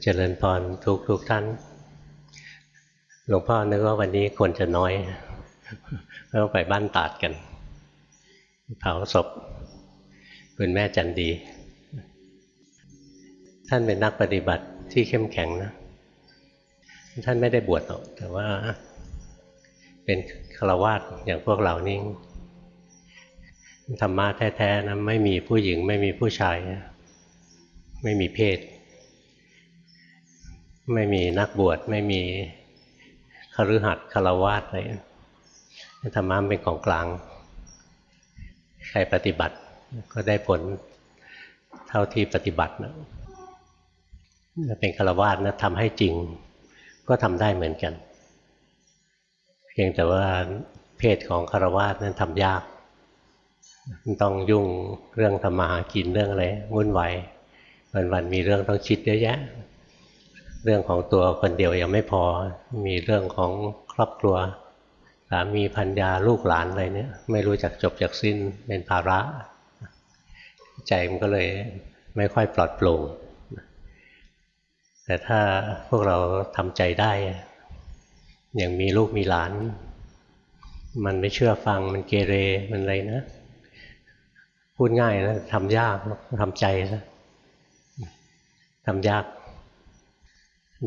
เจริญพรทุกทุกท่าน หลวงพ่อนึกว่าวันนี้คนจะน้อยต้องไปบ้านตาดกันเผาศพคุณแม่จันดี ท่านเป็นนักปฏิบัติที่เข้มแข็งนะ ท่านไม่ได้บวชหรอก แต่ว่าเป็นฆราวาสอย่างพวกเรานี่ธรรมะแท้ๆนะไม่มีผู้หญิง ไม่มีผู้ชาย ไม่มีเพศ ไม่มีนักบวชไม่มีคฤหัสถ์ฆรวาสอะไรธรรมะเป็นของกลาง ใครปฏิบัติก็ได้ผลเท่าที่ปฏิบัตินะเป็นฆรวาสนะทำให้จริง ก็ทำได้เหมือนกัน เพียงแต่ว่าเพศของฆรวาสนั้นทำยาก ต้องยุ่งเรื่องทำมาหากินเรื่องอะไรวุ่นวายวันๆมีเรื่องต้องคิดเยอะแยะ เรื่องของตัวคนเดียวยังไม่พอ มีเรื่องของครอบครัวสามีพันยาลูกหลานอะไรเนี่ย ไม่รู้จักจบจากสิ้นเป็นภาระ ใจมันก็เลยไม่ค่อยปลอดโปร่งแต่ถ้าพวกเราทำใจได้ อย่างมีลูกมีหลาน มันไม่เชื่อฟังมันเกเรมันอะไรนะ พูดง่ายนะทำยากทำใจนะทำยาก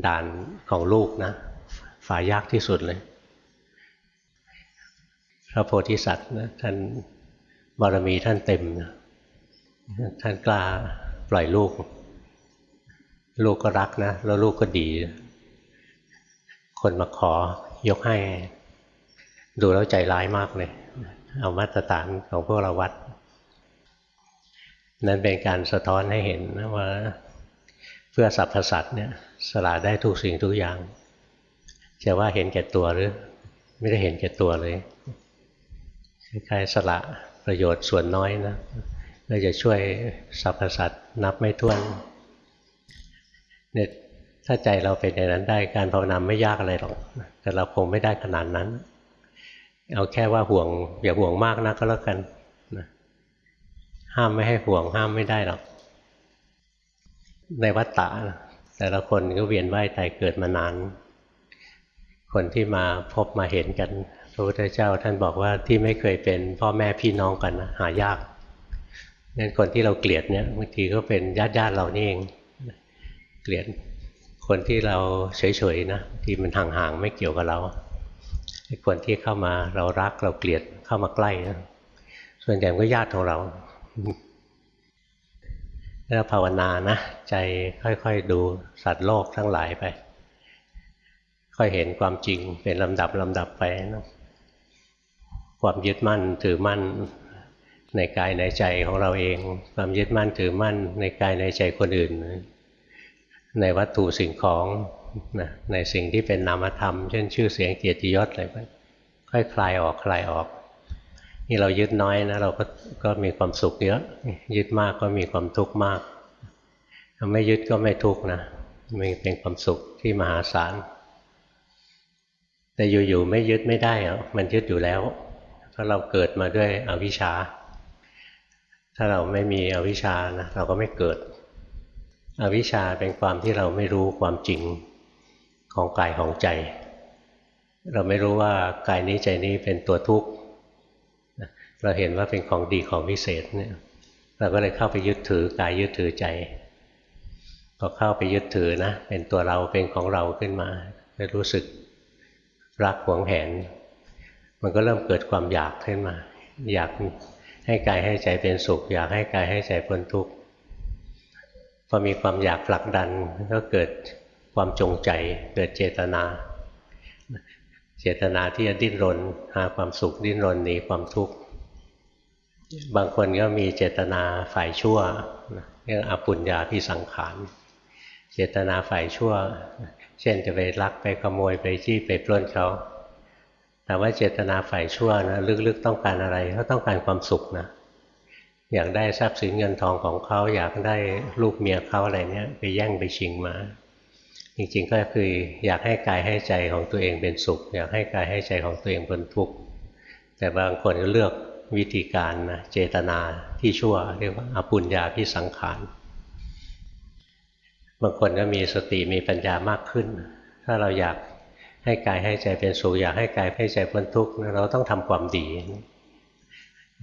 ด่านของลูกนะฝ่ายยากที่สุดเลย พระโพธิสัตว์นะท่านบารมีท่านเต็มนะท่านกล้าปล่อยลูก ลูกก็รักนะ แล้วลูกก็ดี คนมาขอยกให้ ดูแล้วใจร้ายมากเลย เอามาตรฐานของพวกเราวัด นั่นเป็นการสะท้อนให้เห็นนะว่า เพื่อสรรพสัตว์เนี่ย สละได้ทุกสิ่งทุกอย่าง จะว่าเห็นแก่ตัวหรือ ไม่ได้เห็นแก่ตัวเลยคล้ายๆสละประโยชน์ส่วนน้อยนะก็จะช่วยสรรพสัตว์นับไม่ถ้วนเนี่ยถ้าใจเราเป็นอย่างนั้นได้การภาวนาไม่ยากอะไรหรอกแต่เราคงไม่ได้ขนาดนั้น เอาแค่ว่าห่วง อย่าห่วงมากนะก็แล้วกันห้ามไม่ให้ห่วงห้ามไม่ได้หรอกในวัฏฏะ แต่ละคนก็เวียนว่ายตายเกิดมานาน คนที่มาพบมาเห็นกันพระพุทธเจ้าท่านบอกว่าที่ไม่เคยเป็นพ่อแม่พี่น้องกันนะหายากนั่นคนที่เราเกลียดเนี่ยบางทีก็เป็นญาติญาติเรานี่เอง เกลียดคนที่เราเฉยๆนะที่มันห่างๆไม่เกี่ยวกับเราคนที่เข้ามาเรารักเราเกลียดเข้ามาใกล้นะส่วนใหญ่ก็ญาติของเรา แล้วภาวนานะ ใจค่อยๆดูสัตว์โลกทั้งหลายไป ค่อยเห็นความจริงเป็นลำดับลำดับไปนะความยึดมั่นถือมั่นในกายในใจของเราเอง ความยึดมั่นถือมั่นในกายในใจคนอื่น ในวัตถุสิ่งของนะในสิ่งที่เป็นนามธรรม เช่นชื่อเสียงเกียรติยศอะไรไปค่อยคลายออกคลายออก นี่เรายึดน้อยนะเราก็ก็มีความสุขเยอะ ยึดมากก็มีความทุกข์มากถ้าไม่ยึดก็ไม่ทุกข์นะมันเป็นความสุขที่มหาศาล แต่อยู่ๆไม่ยึดไม่ได้อะมันยึดอยู่แล้ว เพราะเราเกิดมาด้วยอวิชชา ถ้าเราไม่มีอวิชชานะเราก็ไม่เกิด อวิชชาเป็นความที่เราไม่รู้ความจริงของกายของใจ เราไม่รู้ว่ากายนี้ใจนี้เป็นตัวทุกข์ เราเห็นว่าเป็นของดีของพิเศษเนี่ย เราก็เลยเข้าไปยึดถือกายยึดถือใจพอเข้าไปยึดถือนะ เป็นตัวเราเป็นของเราขึ้นมาจะรู้สึกรักหวงแหน มันก็เริ่มเกิดความอยากขึ้นมา อยากให้กายให้ใจเป็นสุข อยากให้กายให้ใจพ้นทุกข์พอมีความอยากผลักดันก็เกิดความจงใจ เกิดเจตนา เจตนาที่จะดิ้นรน หาความสุขดิ้นรนหนีความทุกข์ บางคนก็มีเจตนาฝ่ายชั่วเรียกอปุญญาพิสังขารเจตนาฝ่ายชั่ว เช่นจะไปลักไปขโมยไปจี้ไปปล้นเขาแต่ว่าเจตนาฝ่ายชั่วนะลึกๆต้องการอะไรเขาต้องการความสุขนะอยากได้ทรัพย์สินเงินทองของเขาอยากได้ลูกเมียเขาอะไรเนี้ยไปแย่งไปชิงมา จริงๆก็คืออยากให้กายให้ใจของตัวเองเป็นสุข อยากให้กายให้ใจของตัวเองเป็นทุกข์แต่บางคนก็เลือก วิธีการนะเจตนาที่ชั่ว เรียกว่าอปุญญาพิสังขารบางคนก็มีสติมีปัญญามากขึ้น ถ้าเราอยากให้กายให้ใจเป็นสุขอยากให้กายให้ใจพ้นทุกข์เราต้องทำความดี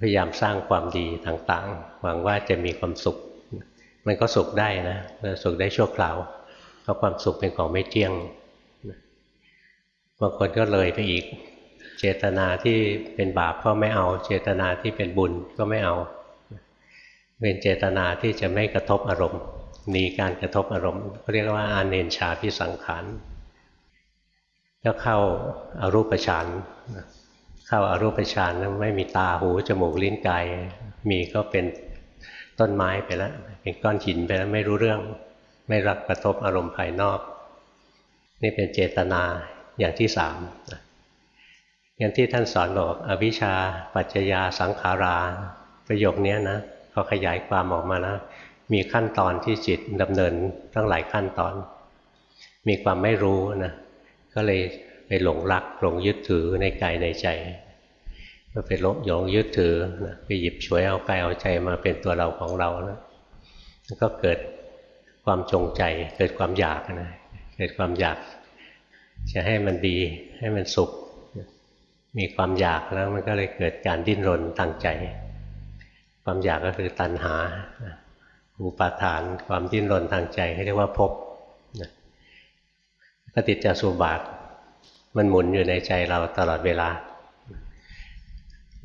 พยายามสร้างความดีต่างๆหวังว่าจะมีความสุข มันก็สุขได้นะสุขได้ชั่วคราวเพราะความสุขเป็นของไม่เที่ยงบางคนก็เลยไปอีก เจตนาที่เป็นบาปก็ไม่เอา เจตนาที่เป็นบุญก็ไม่เอาเป็นเจตนาที่จะไม่กระทบอารมณ์หนีการกระทบอารมณ์เรียกว่าอาเนนชาพิสังขารแล้วเข้าอารูปฌานเข้าอารูปฌานแล้วไม่มีตาหูจมูกลิ้นกายมีก็เป็นต้นไม้ไปแล้วเป็นก้อนหินไปแล้วไม่รู้เรื่อง ไม่รับกระทบอารมณ์ภายนอก นี่เป็นเจตนาอย่างที่สาม อย่างที่ท่านสอนบอกอวิชชา ปัจจยาสังขารา ประโยคนี้นะพอขยายความออกมานะมีขั้นตอนที่จิตดำเนินตั้งหลายขั้นตอน มีความไม่รู้นะก็เลยไปหลงรักหลงยึดถือในกายในใจก็ไปหลงหลงยึดถือนะไปหยิบฉวยเอากายเอาใจมาเป็นตัวเราของเรานะก็เกิดความจงใจเกิดความอยากนะเกิดความอยาก จะให้มันดีให้มันสุข มีความอยากแล้วมันก็เลยเกิดการดิ้นรนทางใจ ความอยากก็คือตัณหา อุปาทาน ความดิ้นรนทางใจเรียกว่าภพปฏิจจสุบาท มันหมุนอยู่ในใจเราตลอดเวลา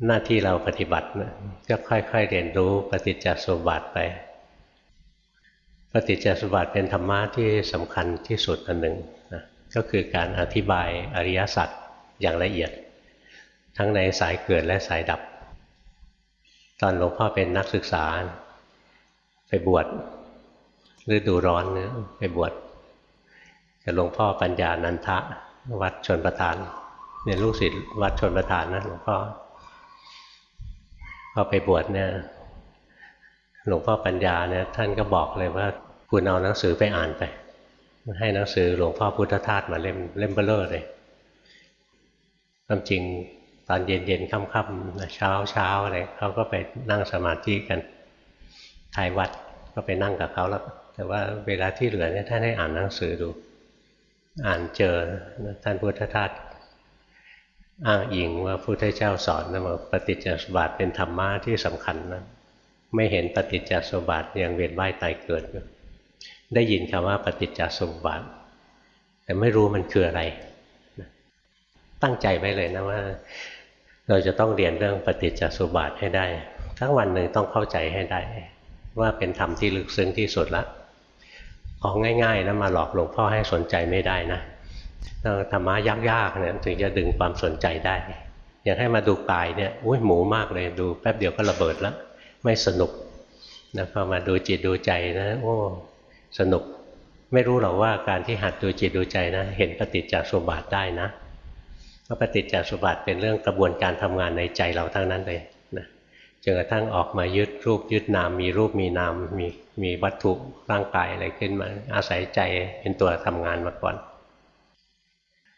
หน้าที่เราปฏิบัตินะก็ค่อยๆเรียนรู้ปฏิจจสุบาทไป ปฏิจจสุบาทเป็นธรรมะที่สำคัญที่สุดอันหนึ่งนะก็คือการอธิบายอริยสัจอย่างละเอียด ทั้งในสายเกิดและสายดับ ตอนหลวงพ่อเป็นนักศึกษา ไปบวชฤดูร้อนเนี่ยไปบวชกับหลวงพ่อปัญญานันทะ วัดชนประทานเนี่ยลูกศิษย์วัดชนประทานนะหลวงพ่อพอไปบวชเนี่ยหลวงพ่อปัญญาเนี่ยท่านก็บอกเลยว่าคุณเอาหนังสือไปอ่านไป ให้หนังสือหลวงพ่อพุทธทาสมาเล่มเล่มเบลเลอร์เลยความจริง ตอนเย็นๆค่ำๆเช้าเช้าอะไรเขาก็ไปนั่งสมาธิกันทายวัดก็ไปนั่งกับเขาแล้ว แต่ว่าเวลาที่เหลือเนี่ยท่านให้อ่านหนังสือดู อ่านเจอท่านพุทธทาสอ้างอิงว่าพุทธเจ้าสอนนะว่าปฏิจจสมบัติเป็นธรรมะที่สำคัญนะไม่เห็นปฏิจจสมบัติยังเวียนว่ายตายเกิดได้ยินคำว่าปฏิจจสมบัติ แต่ไม่รู้มันคืออะไรตั้งใจไว้เลยนะว่า เราจะต้องเรียนเรื่องปฏิจจสมบัติให้ได้ทั้งวันหนึ่งต้องเข้าใจให้ได้ ว่าเป็นธรรมที่ลึกซึ้งที่สุดละของง่ายๆนะมาหลอกหลวงพ่อให้สนใจไม่ได้นะธรรมะยากๆเนี่ยถึงจะดึงความสนใจได้ อย่างให้มาดูกายเนี่ยอุ้ยหมูมากเลยดูแป๊บเดียวก็ระเบิดแล้ว ไม่สนุกนะพอมาดูจิตดูใจนะ โอ้สนุก ไม่รู้หรอกว่าการที่หัดดูจิตดูใจนะ เห็นปฏิจจสมบัติได้นะ เพราปฏิจจสมบัติเป็นเรื่องกระบวนการทำงานในใจเราทั้งนั้นเลยนะจนกระทั่งออกมายึดรูปยึดนาม มีรูปมีนามมีมีวัตถุร่างกายอะไรขึ้นมา อาศัยใจเป็นตัวทำงานมาก่อน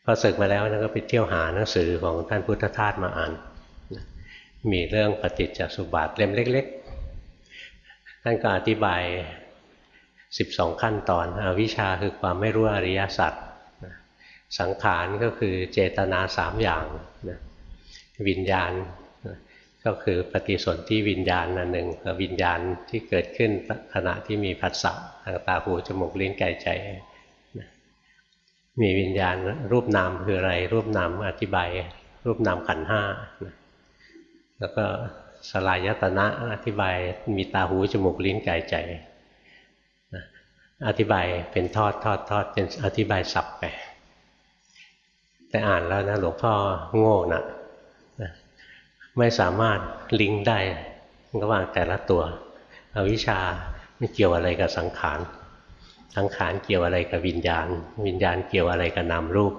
พอศึกมาแล้วก็ไปเที่ยวหาหนังสือของท่านพุทธทาสมาอ่าน มีเรื่องปฏิจจสุบาทเล่มเล็ก ๆ ท่านก็อธิบาย 12 ขั้นตอนอวิชชาคือความไม่รู้อริยสัจ สังขารก็คือเจตนาสามอย่างวิญญาณก็คือปฏิสนธิวิญญาณนันหนึ่งกับวิญญาณที่เกิดขึ้นขณะที่มีผัสสะทางตาหูจมูกลิ้นกายใจมีวิญญาณรูปนามคืออะไร รูปนามอธิบาย รูปนามขันห้าแล้วก็สลายตนะอธิบายมีตาหูจมูกลิ้นกายใจอธิบายเป็นทอดทอดทอดเป็นอธิบายสับไป แต่อ่านแล้วนะหลวงพ่อโง่นะไม่สามารถลิงก์ได้ระหว่างแต่ละตัวอวิชชาไม่เกี่ยวอะไรกับสังขาร สังขารเกี่ยวอะไรกับวิญญาณ วิญญาณเกี่ยวอะไรกับนามรูป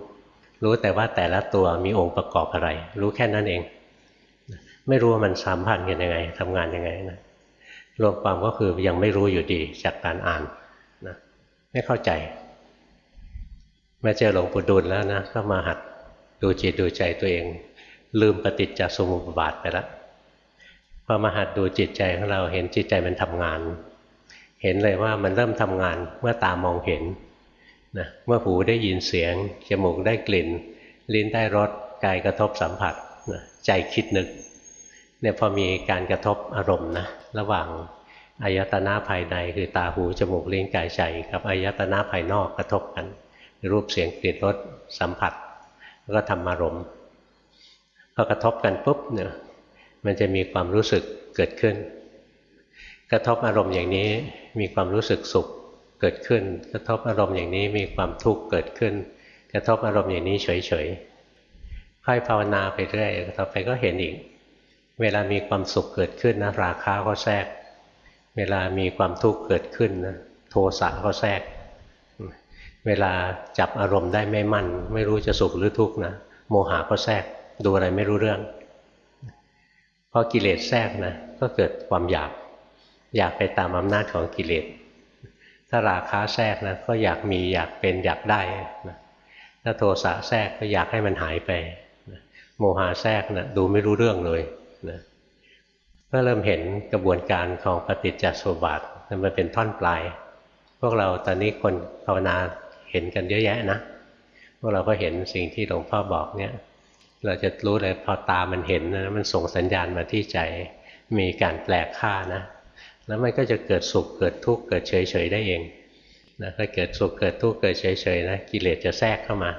รู้แต่ว่าแต่ละตัวมีองค์ประกอบอะไร รู้แค่นั้นเอง ไม่รู้ว่ามันสัมพันธ์กันยังไงทำงานยังไงนะรวมความก็คือยังไม่รู้อยู่ดีจากการอ่านนะไม่เข้าใจ มาเจอหลวงปู่ดูลแล้วนะก็มาหัดดูจิตดูใจตัวเอง ลืมปฏิจจสมุปบาทไปแล้วพอมาหัดดูจิตใจของเราเห็นจิตใจมันทำงาน เห็นเลยว่ามันเริ่มทำงานเมื่อตามองเห็นนะเมื่อหูได้ยินเสียงจมูกได้กลิ่น ลิ้นได้รสกายกระทบสัมผัสนะใจคิดนึกเนี่ยพอมีการกระทบอารมณ์นะระหว่างอายตนะภายในคือตาหูจมูกลิ้นกายใจกับอายตนะภายนอกกระทบกัน รูปเสียงกลิ่นรสสัมผัส แล้วก็ทำอารมณ์พอกระทบกันปุ๊บเนี่ยมันจะมีความรู้สึกเกิดขึ้น กระทบอารมณ์อย่างนี้มีความรู้สึกสุขเกิดขึ้น กระทบอารมณ์อย่างนี้มีความทุกข์เกิดขึ้น กระทบอารมณ์อย่างนี้เฉยๆค่อยภาวนาไปเรื่อยต่อไปก็เห็นอีก เวลามีความสุขเกิดขึ้นนะราคาก็แทรก เวลามีความทุกข์เกิดขึ้นนะโทสะก็แทรก เวลาจับอารมณ์ได้ไม่มั่น ไม่รู้จะสุขหรือทุกข์นะโมหะก็แทรกดูอะไรไม่รู้เรื่องพอกิเลสแทรกนะก็เกิดความอยาก อยากไปตามอำนาจของกิเลส ถ้าราคาแทรกนะก็อยากมีอยากเป็นอยากได้นะถ้าโทสะแทรกก็อยากให้มันหายไปนะโมหะแทรกนะดูไม่รู้เรื่องเลยนะก็เริ่มเห็นกระบวนการของปฏิจจสมบัติมันเป็นท่อนปลาย พวกเราตอนนี้คนภาวนา เห็นกันเยอะแยะนะพวกเราก็เห็นสิ่งที่หลวงพ่อบอกเนี่ยเราจะรู้เลยพอตามันเห็นนะมันส่งสัญญาณมาที่ใจมีการแปลค่านะ แล้วมันก็จะเกิดสุขเกิดทุกข์เกิดเฉยๆได้เองนะถ้าเกิดสุขเกิดทุกข์เกิดเฉยๆนะกิเลสจะแทรกเข้ามา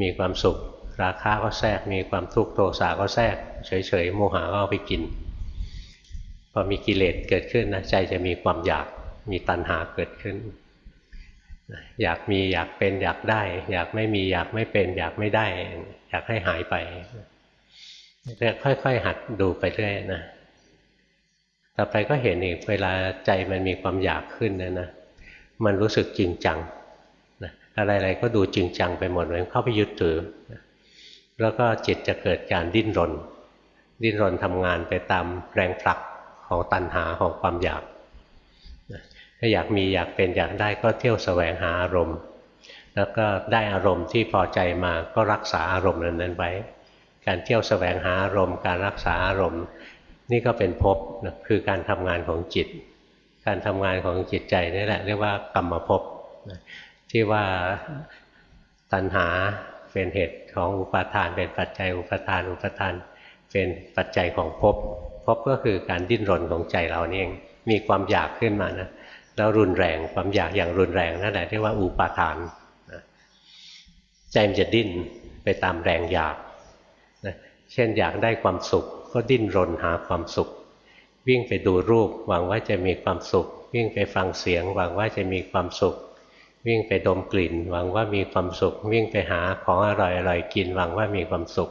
มีความสุขราคะก็แทรก มีความทุกข์โทสะก็แทรกเฉยๆโมหะก็เอาไปกิน พอมีกิเลสเกิดขึ้นนะใจจะมีความอยากมีตัณหาเกิดขึ้น อยากมีอยากเป็นอยากได้ อยากไม่มีอยากไม่เป็น อยากไม่ได้ อยากให้หายไปค่อย ๆ หัดดูไปเรื่อยนะต่อไปก็เห็นอีกเวลาใจมันมีความอยากขึ้นนะนะมันรู้สึกจริงจังนะอะไรๆก็ดูจริงจังไปหมดเลยเข้าไปยึดถือนะแล้วก็จิตจะเกิดการดิ้นรน ดิ้นรนทำงานไปตามแรงผลักของตัณหาของความอยาก ถ้าอยากมีอยากเป็นอยากได้ก็เที่ยวแสวงหาอารมณ์ แล้วก็ได้อารมณ์ที่พอใจมาก็รักษาอารมณ์นั้นไว้ การเที่ยวแสวงหาอารมณ์ การรักษาอารมณ์ นี่ก็เป็นภพคือการทำงานของจิต การทำงานของจิตใจนี่แหละเรียกว่ากรรมภพที่ว่าตัณหาเป็นเหตุของอุปาทาน เป็นปัจจัยอุปาทานอุปาทาน เป็นปัจจัยของภพภพก็คือการดิ้นรนของใจเรานี่เองมีความอยากขึ้นมานะ แล้วรุนแรงความอยากอย่างรุนแรงนั่นแหละเรียกว่าอุปาทานใจมันจะดิ้นไปตามแรงอยากนะเช่นอยากได้ความสุข ก็ดิ้นรนหาความสุข วิ่งไปดูรูปหวังว่าจะมีความสุข วิ่งไปฟังเสียงหวังว่าจะมีความสุข วิ่งไปดมกลิ่น หวังว่ามีความสุข วิ่งไปหาของอร่อยๆกินหวังว่ามีความสุข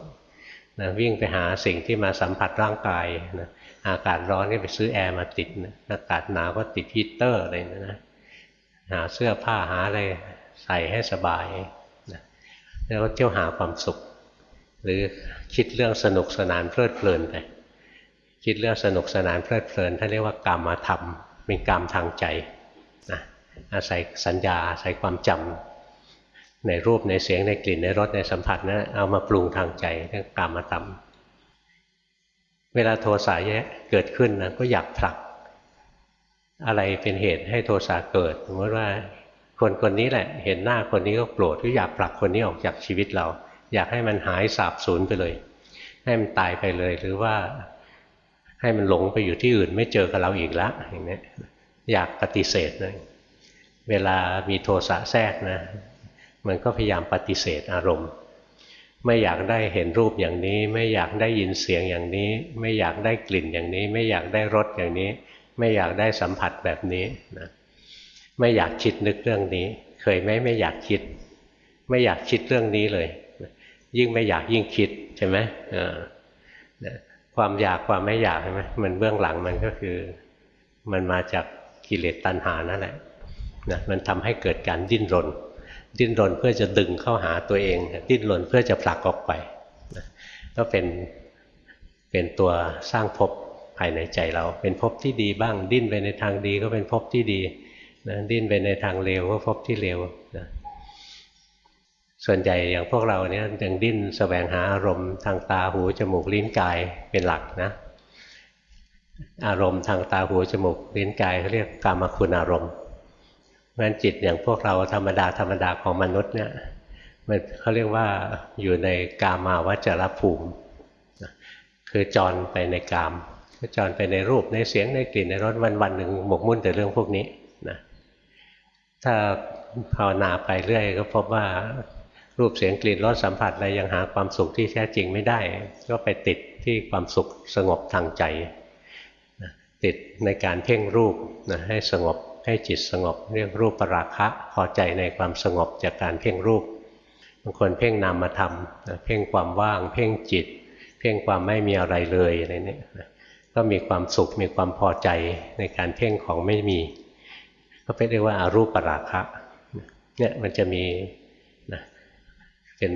นะวิ่งไปหาสิ่งที่มาสัมผัสร่างกายนะ อากาศร้อนก็ไปซื้อแอร์มาติดนะอากาศหนาวก็ติดฮีเตอร์อะไรนะนะหาเสื้อผ้าหาอะไรใส่ให้สบายนะแล้วก็เที่ยวหาความสุข หรือคิดเรื่องสนุกสนานเพลิดเพลินไปคิดเรื่องสนุกสนานเพลิดเพลินท่านเรียกว่ากรรมธรรมเป็นกรรมทางใจนะอาศัยสัญญาอาศัยความจำในรูปในเสียงในกลิ่นในรสในสัมผัสนะเอามาปรุงทางใจเรียกกรรมธรรม เวลาโทสะแยะเกิดขึ้นนะก็อยากผลัก อะไรเป็นเหตุให้โทสะเกิดสมมติว่าคนคนนี้แหละ เห็นหน้าคนนี้ก็โกรธก็อยากผลักคนนี้ออกจากชีวิตเรา อยากให้มันหายสาบสูญไปเลย ให้มันตายไปเลยหรือว่าให้มันหลงไปอยู่ที่อื่นไม่เจอกับเราอีกแล้วอย่างนี้อยากปฏิเสธเลยเวลามีโทสะแทรกนะ มันก็พยายามปฏิเสธอารมณ์ ไม่อยากได้เห็นรูปอย่างนี้ ไม่อยากได้ยินเสียงอย่างนี้ ไม่อยากได้กลิ่นอย่างนี้ ไม่อยากได้รสอย่างนี้ ไม่อยากได้สัมผัสแบบนี้นะไม่อยากคิดนึกเรื่องนี้ เคยไหมไม่อยากคิด ไม่อยากคิดเรื่องนี้เลย ยิ่งไม่อยากยิ่งคิดใช่ไหมความอยากความไม่อยากใช่ไหมมันเบื้องหลังมันก็คือมันมาจากกิเลสตัณหานั่นแหละนะมันทำให้เกิดการดิ้นรน ดิ้นรนเพื่อจะดึงเข้าหาตัวเอง ดิ้นรนเพื่อจะผลักออกไปก็เป็นเป็นตัวสร้างภพภายในใจเรา เป็นภพที่ดีบ้าง ดิ้นไปในทางดีก็เป็นภพที่ดีนะดิ้นไปในทางเลวก็ภพที่เลวนะส่วนใหญ่อย่างพวกเราเนี่ยยังดิ้นสแสวงหาอารมณ์ทางตาหูจมูกลิ้นกายเป็นหลักนะอารมณ์ทางตาหูจมูกลิ้นกายเขาเรียกกามคุณอารมณ์ เพราะฉะนั้นจิตอย่างพวกเราธรรมดาธรรมดาของมนุษย์เนี่ยมันเขาเรียกว่าอยู่ในกามาวจรภูมิ คือจรไปในกามก็จรไปในรูปในเสียงในกลิ่นในรสวันวันหนึ่งหมกมุ่นแต่เรื่องพวกนี้นะถ้าภาวนาไปเรื่อย ก็พบว่ารูปเสียงกลิ่นรสสัมผัสอะไรยังหาความสุขที่แท้จริงไม่ได้ ก็ไปติดที่ความสุขสงบทางใจติดในการเพ่งรูปนะให้สงบ ให้จิตสงบ เรียกรูปปราคะ พอใจในความสงบจากการเพ่งรูปบางคนเพ่งนามธรรมเพ่งความว่าง เพ่งจิต เพ่งความไม่มีอะไรเลยอะไรนี่ก็มีความสุขมีความพอใจในการเพ่งของไม่มี ก็เรียกว่าอารูปปราคะเนี่ยมันจะมีนะเป็น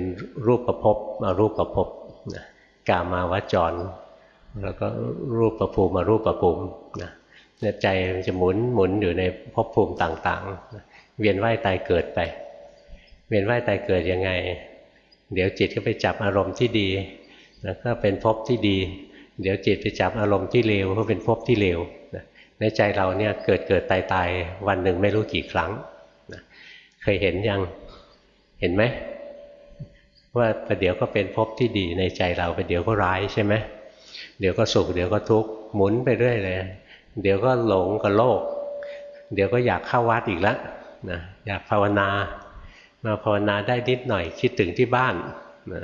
รูปประพบอารูปประพบนะกามาวจร แล้วก็รูปประภูมิมารูปประภูมินะ ใจมันจะหมุนหมุนอยู่ในภพภูมิต่างๆ เวียนว่ายตายเกิดไป เวียนว่ายตายเกิดยังไง เดี๋ยวจิตก็ไปจับอารมณ์ที่ดีแล้วก็เป็นภพที่ดี เดี๋ยวจิตไปจับอารมณ์ที่เลวก็เป็นภพที่เลวในใจเราเนี่ยเกิดเกิดตายตายวันหนึ่งไม่รู้กี่ครั้งเคยเห็นยังเห็นไหมว่าประเดี๋ยวก็เป็นภพที่ดีในใจเราประเดี๋ยวก็ร้ายใช่ไหมเดี๋ยวก็สุขเดี๋ยวก็ทุกข์หมุนไปเรื่อยเลย เดี๋ยวก็หลงกับโลก เดี๋ยวก็อยากเข้าวัดอีกแล้วนะอยากภาวนา มาภาวนาได้นิดหน่อยคิดถึงที่บ้านนะ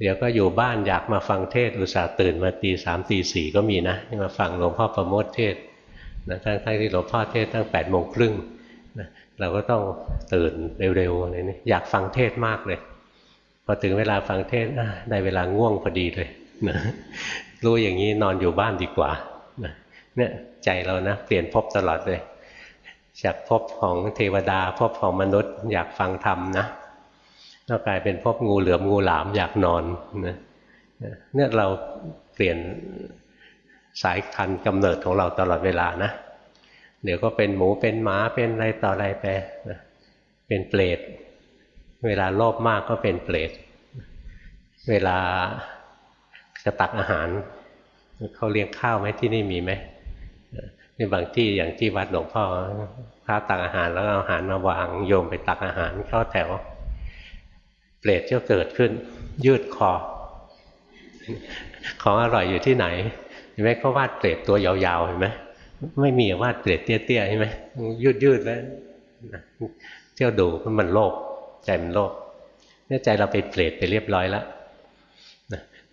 เดี๋ยวก็อยู่บ้านอยากมาฟังเทศอุตส่าห์ตื่นมาตีสามตีสี่ก็มีนะมาฟังหลวงพ่อประโมทเทศนะทั้งที่หลวงพ่อเทศตั้งแปดโมงครึ่งนะเราก็ต้องตื่นเร็วๆอะไรนี่อยากฟังเทศมากเลย พอถึงเวลาฟังเทศได้เวลาง่วงพอดีเลยนะรู้อย่างนี้นอนอยู่บ้านดีกว่า เนี่ยใจเรานะ เปลี่ยนภพตลอดเลยจากภพของเทวดาภพของมนุษย์ อยากฟังธรรมนะก็กลายเป็นภพงูเหลือมงูหลามอยากนอนนะเนี่ยเราเปลี่ยนสายคันกำเนิดของเราตลอดเวลานะเดี๋ยวก็เป็นหมูเป็นหมาเป็นอะไรต่ออะไรไปนะเป็นเปรตเวลาโลภมากก็เป็นเปรตเวลาจะตักอาหารเขาเลี้ยงข้าวไหมที่นี่มีไหม นี่บางที่อย่างที่วัดหลวงพ่อพระตักอาหารแล้วเอาอาหารมาวางโยมไปตักอาหารเข้าแถว เปรตก็เกิดขึ้น ยืดคอ ของอร่อยอยู่ที่ไหนเห็นไหมเขาวาดเปรตตัวยาวๆเห็นไหมไม่มีวาดเปรตเตี้ยๆใช่ไหมยืดยืดแล้วเที่ยวดูมันโลภใจมันโลภเนี่ยใจเราไปเปรตไปเรียบร้อยแล้ว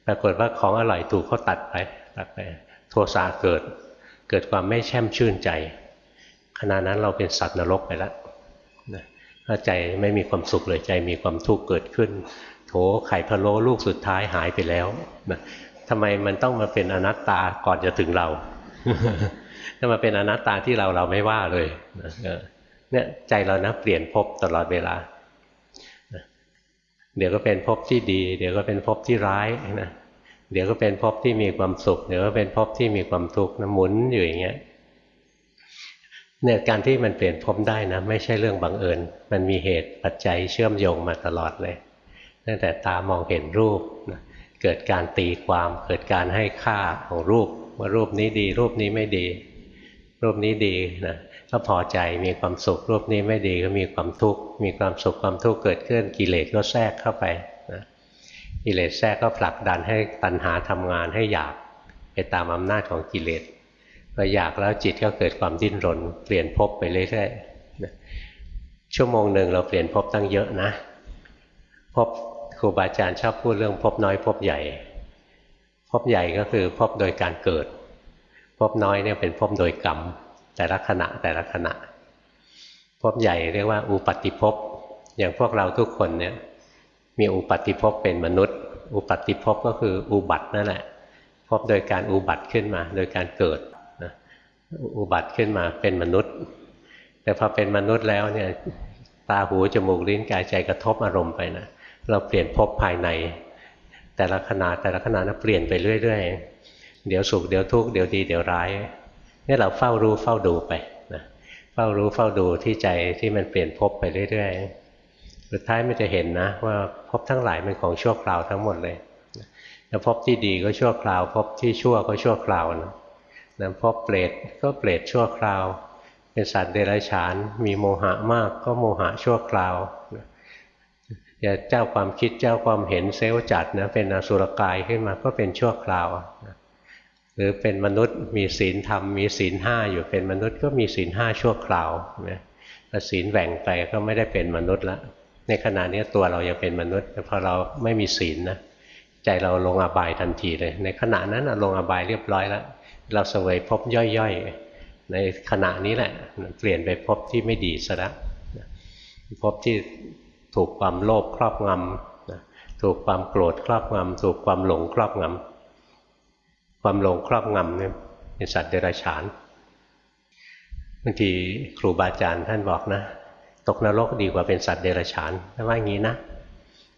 ปรากฏว่าของอร่อยถูกเขาตัดไปตัดไปโทสะเกิด เกิดความไม่แช่มชื่นใจ ขณะนั้นเราเป็นสัตว์นรกไปแล้วนะใจไม่มีความสุขเลยใจมีความทุกข์เกิดขึ้น โถไข่พะโล้ลูกสุดท้ายหายไปแล้วนะทำไมมันต้องมาเป็นอนัตตาก่อนจะถึงเรา ถ้ามาเป็นอนัตตาที่เราเราไม่ว่าเลยเนี่ยใจเรานะเปลี่ยนภพตลอดเวลา เดี๋ยวก็เป็นภพที่ดี เดี๋ยวก็เป็นภพที่ร้ายนะ เดี๋ยวก็เป็นภพที่มีความสุข เดี๋ยวก็เป็นภพที่มีความทุกข์นะหมุนอยู่อย่างเงี้ยเนี่ยการที่มันเปลี่ยนภพได้นะ ไม่ใช่เรื่องบังเอิญ มันมีเหตุปัจจัยเชื่อมโยงมาตลอดเลยตั้งแต่ตามองเห็นรูปนะเกิดการตีความเกิดการให้ค่าของรูป ว่ารูปนี้ดี รูปนี้ไม่ดี รูปนี้ดีนะก็พอใจมีความสุขรูปนี้ไม่ดีก็มีความทุกข์มีความสุขความทุกข์เกิดขึ้นกิเลสก็แทรกเข้าไป กิเลสแทรกก็ผลักดันให้ตัณหาทำงานให้อยากไปตามอำนาจของกิเลสพออยากแล้วจิตก็เกิดความดิ้นรน เปลี่ยนภพไปเรื่อยๆชั่วโมงหนึ่งเราเปลี่ยนภพตั้งเยอะนะภพครูบาอาจารย์ชอบพูดเรื่องภพน้อยภพใหญ่ภพใหญ่ก็คือภพโดยการเกิดภพน้อยเนี่ยเป็นภพโดยกรรม แต่ละขณะแต่ละขณะภพใหญ่เรียกว่าอุปติภพอย่างพวกเราทุกคนเนี่ย มีอุปัติภพเป็นมนุษย์ อุปัติภพก็คืออุบัตินั่นแหละ พบโดยการอุบัติขึ้นมา โดยการเกิดนะอุบัติขึ้นมาเป็นมนุษย์ แต่พอเป็นมนุษย์แล้วเนี่ยตาหูจมูกลิ้นกายใจกระทบอารมณ์ไปนะเราเปลี่ยนภพภายใน แต่ละขณะแต่ละขณะนะเปลี่ยนไปเรื่อย ๆ เดี๋ยวสุขเดี๋ยวทุกข์เดี๋ยวดีเดี๋ยวร้ายนี่เราเฝ้ารู้เฝ้าดูไปนะเฝ้ารู้เฝ้าดูที่ใจที่มันเปลี่ยนภพไปเรื่อย ๆ สุดท้ายมันจะเห็นนะ ว่าพบทั้งหลายเป็นของชั่วคราวทั้งหมดเลยแล้วพบที่ดีก็ชั่วคราว พบที่ชั่วก็ชั่วคราวนะนะพบเปรตก็เปรตชั่วคราว เป็นสัตว์เดรัจฉาน มีโมหะมากก็โมหะชั่วคราวจะเจ้าความคิดเจ้าความเห็นเซลล์จัดนะเป็นอสุรกายขึ้นมาก็เป็นชั่วคราวนะหรือเป็นมนุษย์มีศีลธรรมมีศีลห้าอยู่เป็นมนุษย์ก็มีศีลห้าชั่วคราวนะศีลแหว่งไปก็ไม่ได้เป็นมนุษย์ละ ในขณะนี้ตัวเรายังเป็นมนุษย์ แต่พอเราไม่มีศีลนะใจเราลงอบายทันทีเลย ในขณะนั้นลงอบายเรียบร้อยแล้วเราเสวยพบย่อยๆ ในขณะนี้แหละเปลี่ยนไปพบที่ไม่ดีซะแล้วพบที่ถูกความโลภครอบงำถูกความโกรธครอบงำถูกความหลงครอบงำความหลงครอบงำเนี่ยเป็นสัตว์เดรัจฉานบางทีครูบาอาจารย์ท่านบอกนะ ตกนรกดีกว่าเป็นสัตว์เดรัจฉานถ้าว่าอย่างนี้นะ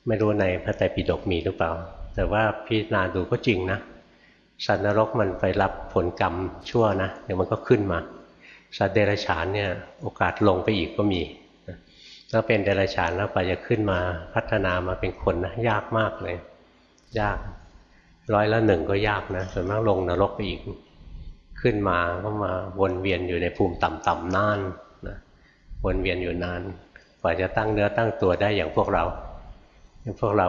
ไม่รู้ในพระไตรปิฎกมีหรือเปล่า แต่ว่าพิจารณาดูก็จริงนะ สัตว์นรกมันไปรับผลกรรมชั่วนะเดี๋ยวมันก็ขึ้นมา สัตว์เดรัจฉานเนี่ยโอกาสลงไปอีกก็มีถ้าเป็นเดรัจฉานแล้วไปจะขึ้นมาพัฒนามาเป็นคนนะยากมากเลย ยากร้อยละหนึ่งก็ยากนะส่วนมากลงนรกไปอีก ขึ้นมาก็มาวนเวียนอยู่ในภูมิต่ำๆนานน วนเวียนอยู่นาน กว่าจะตั้งเนื้อตั้งตัวได้อย่างพวกเรา พวกเรา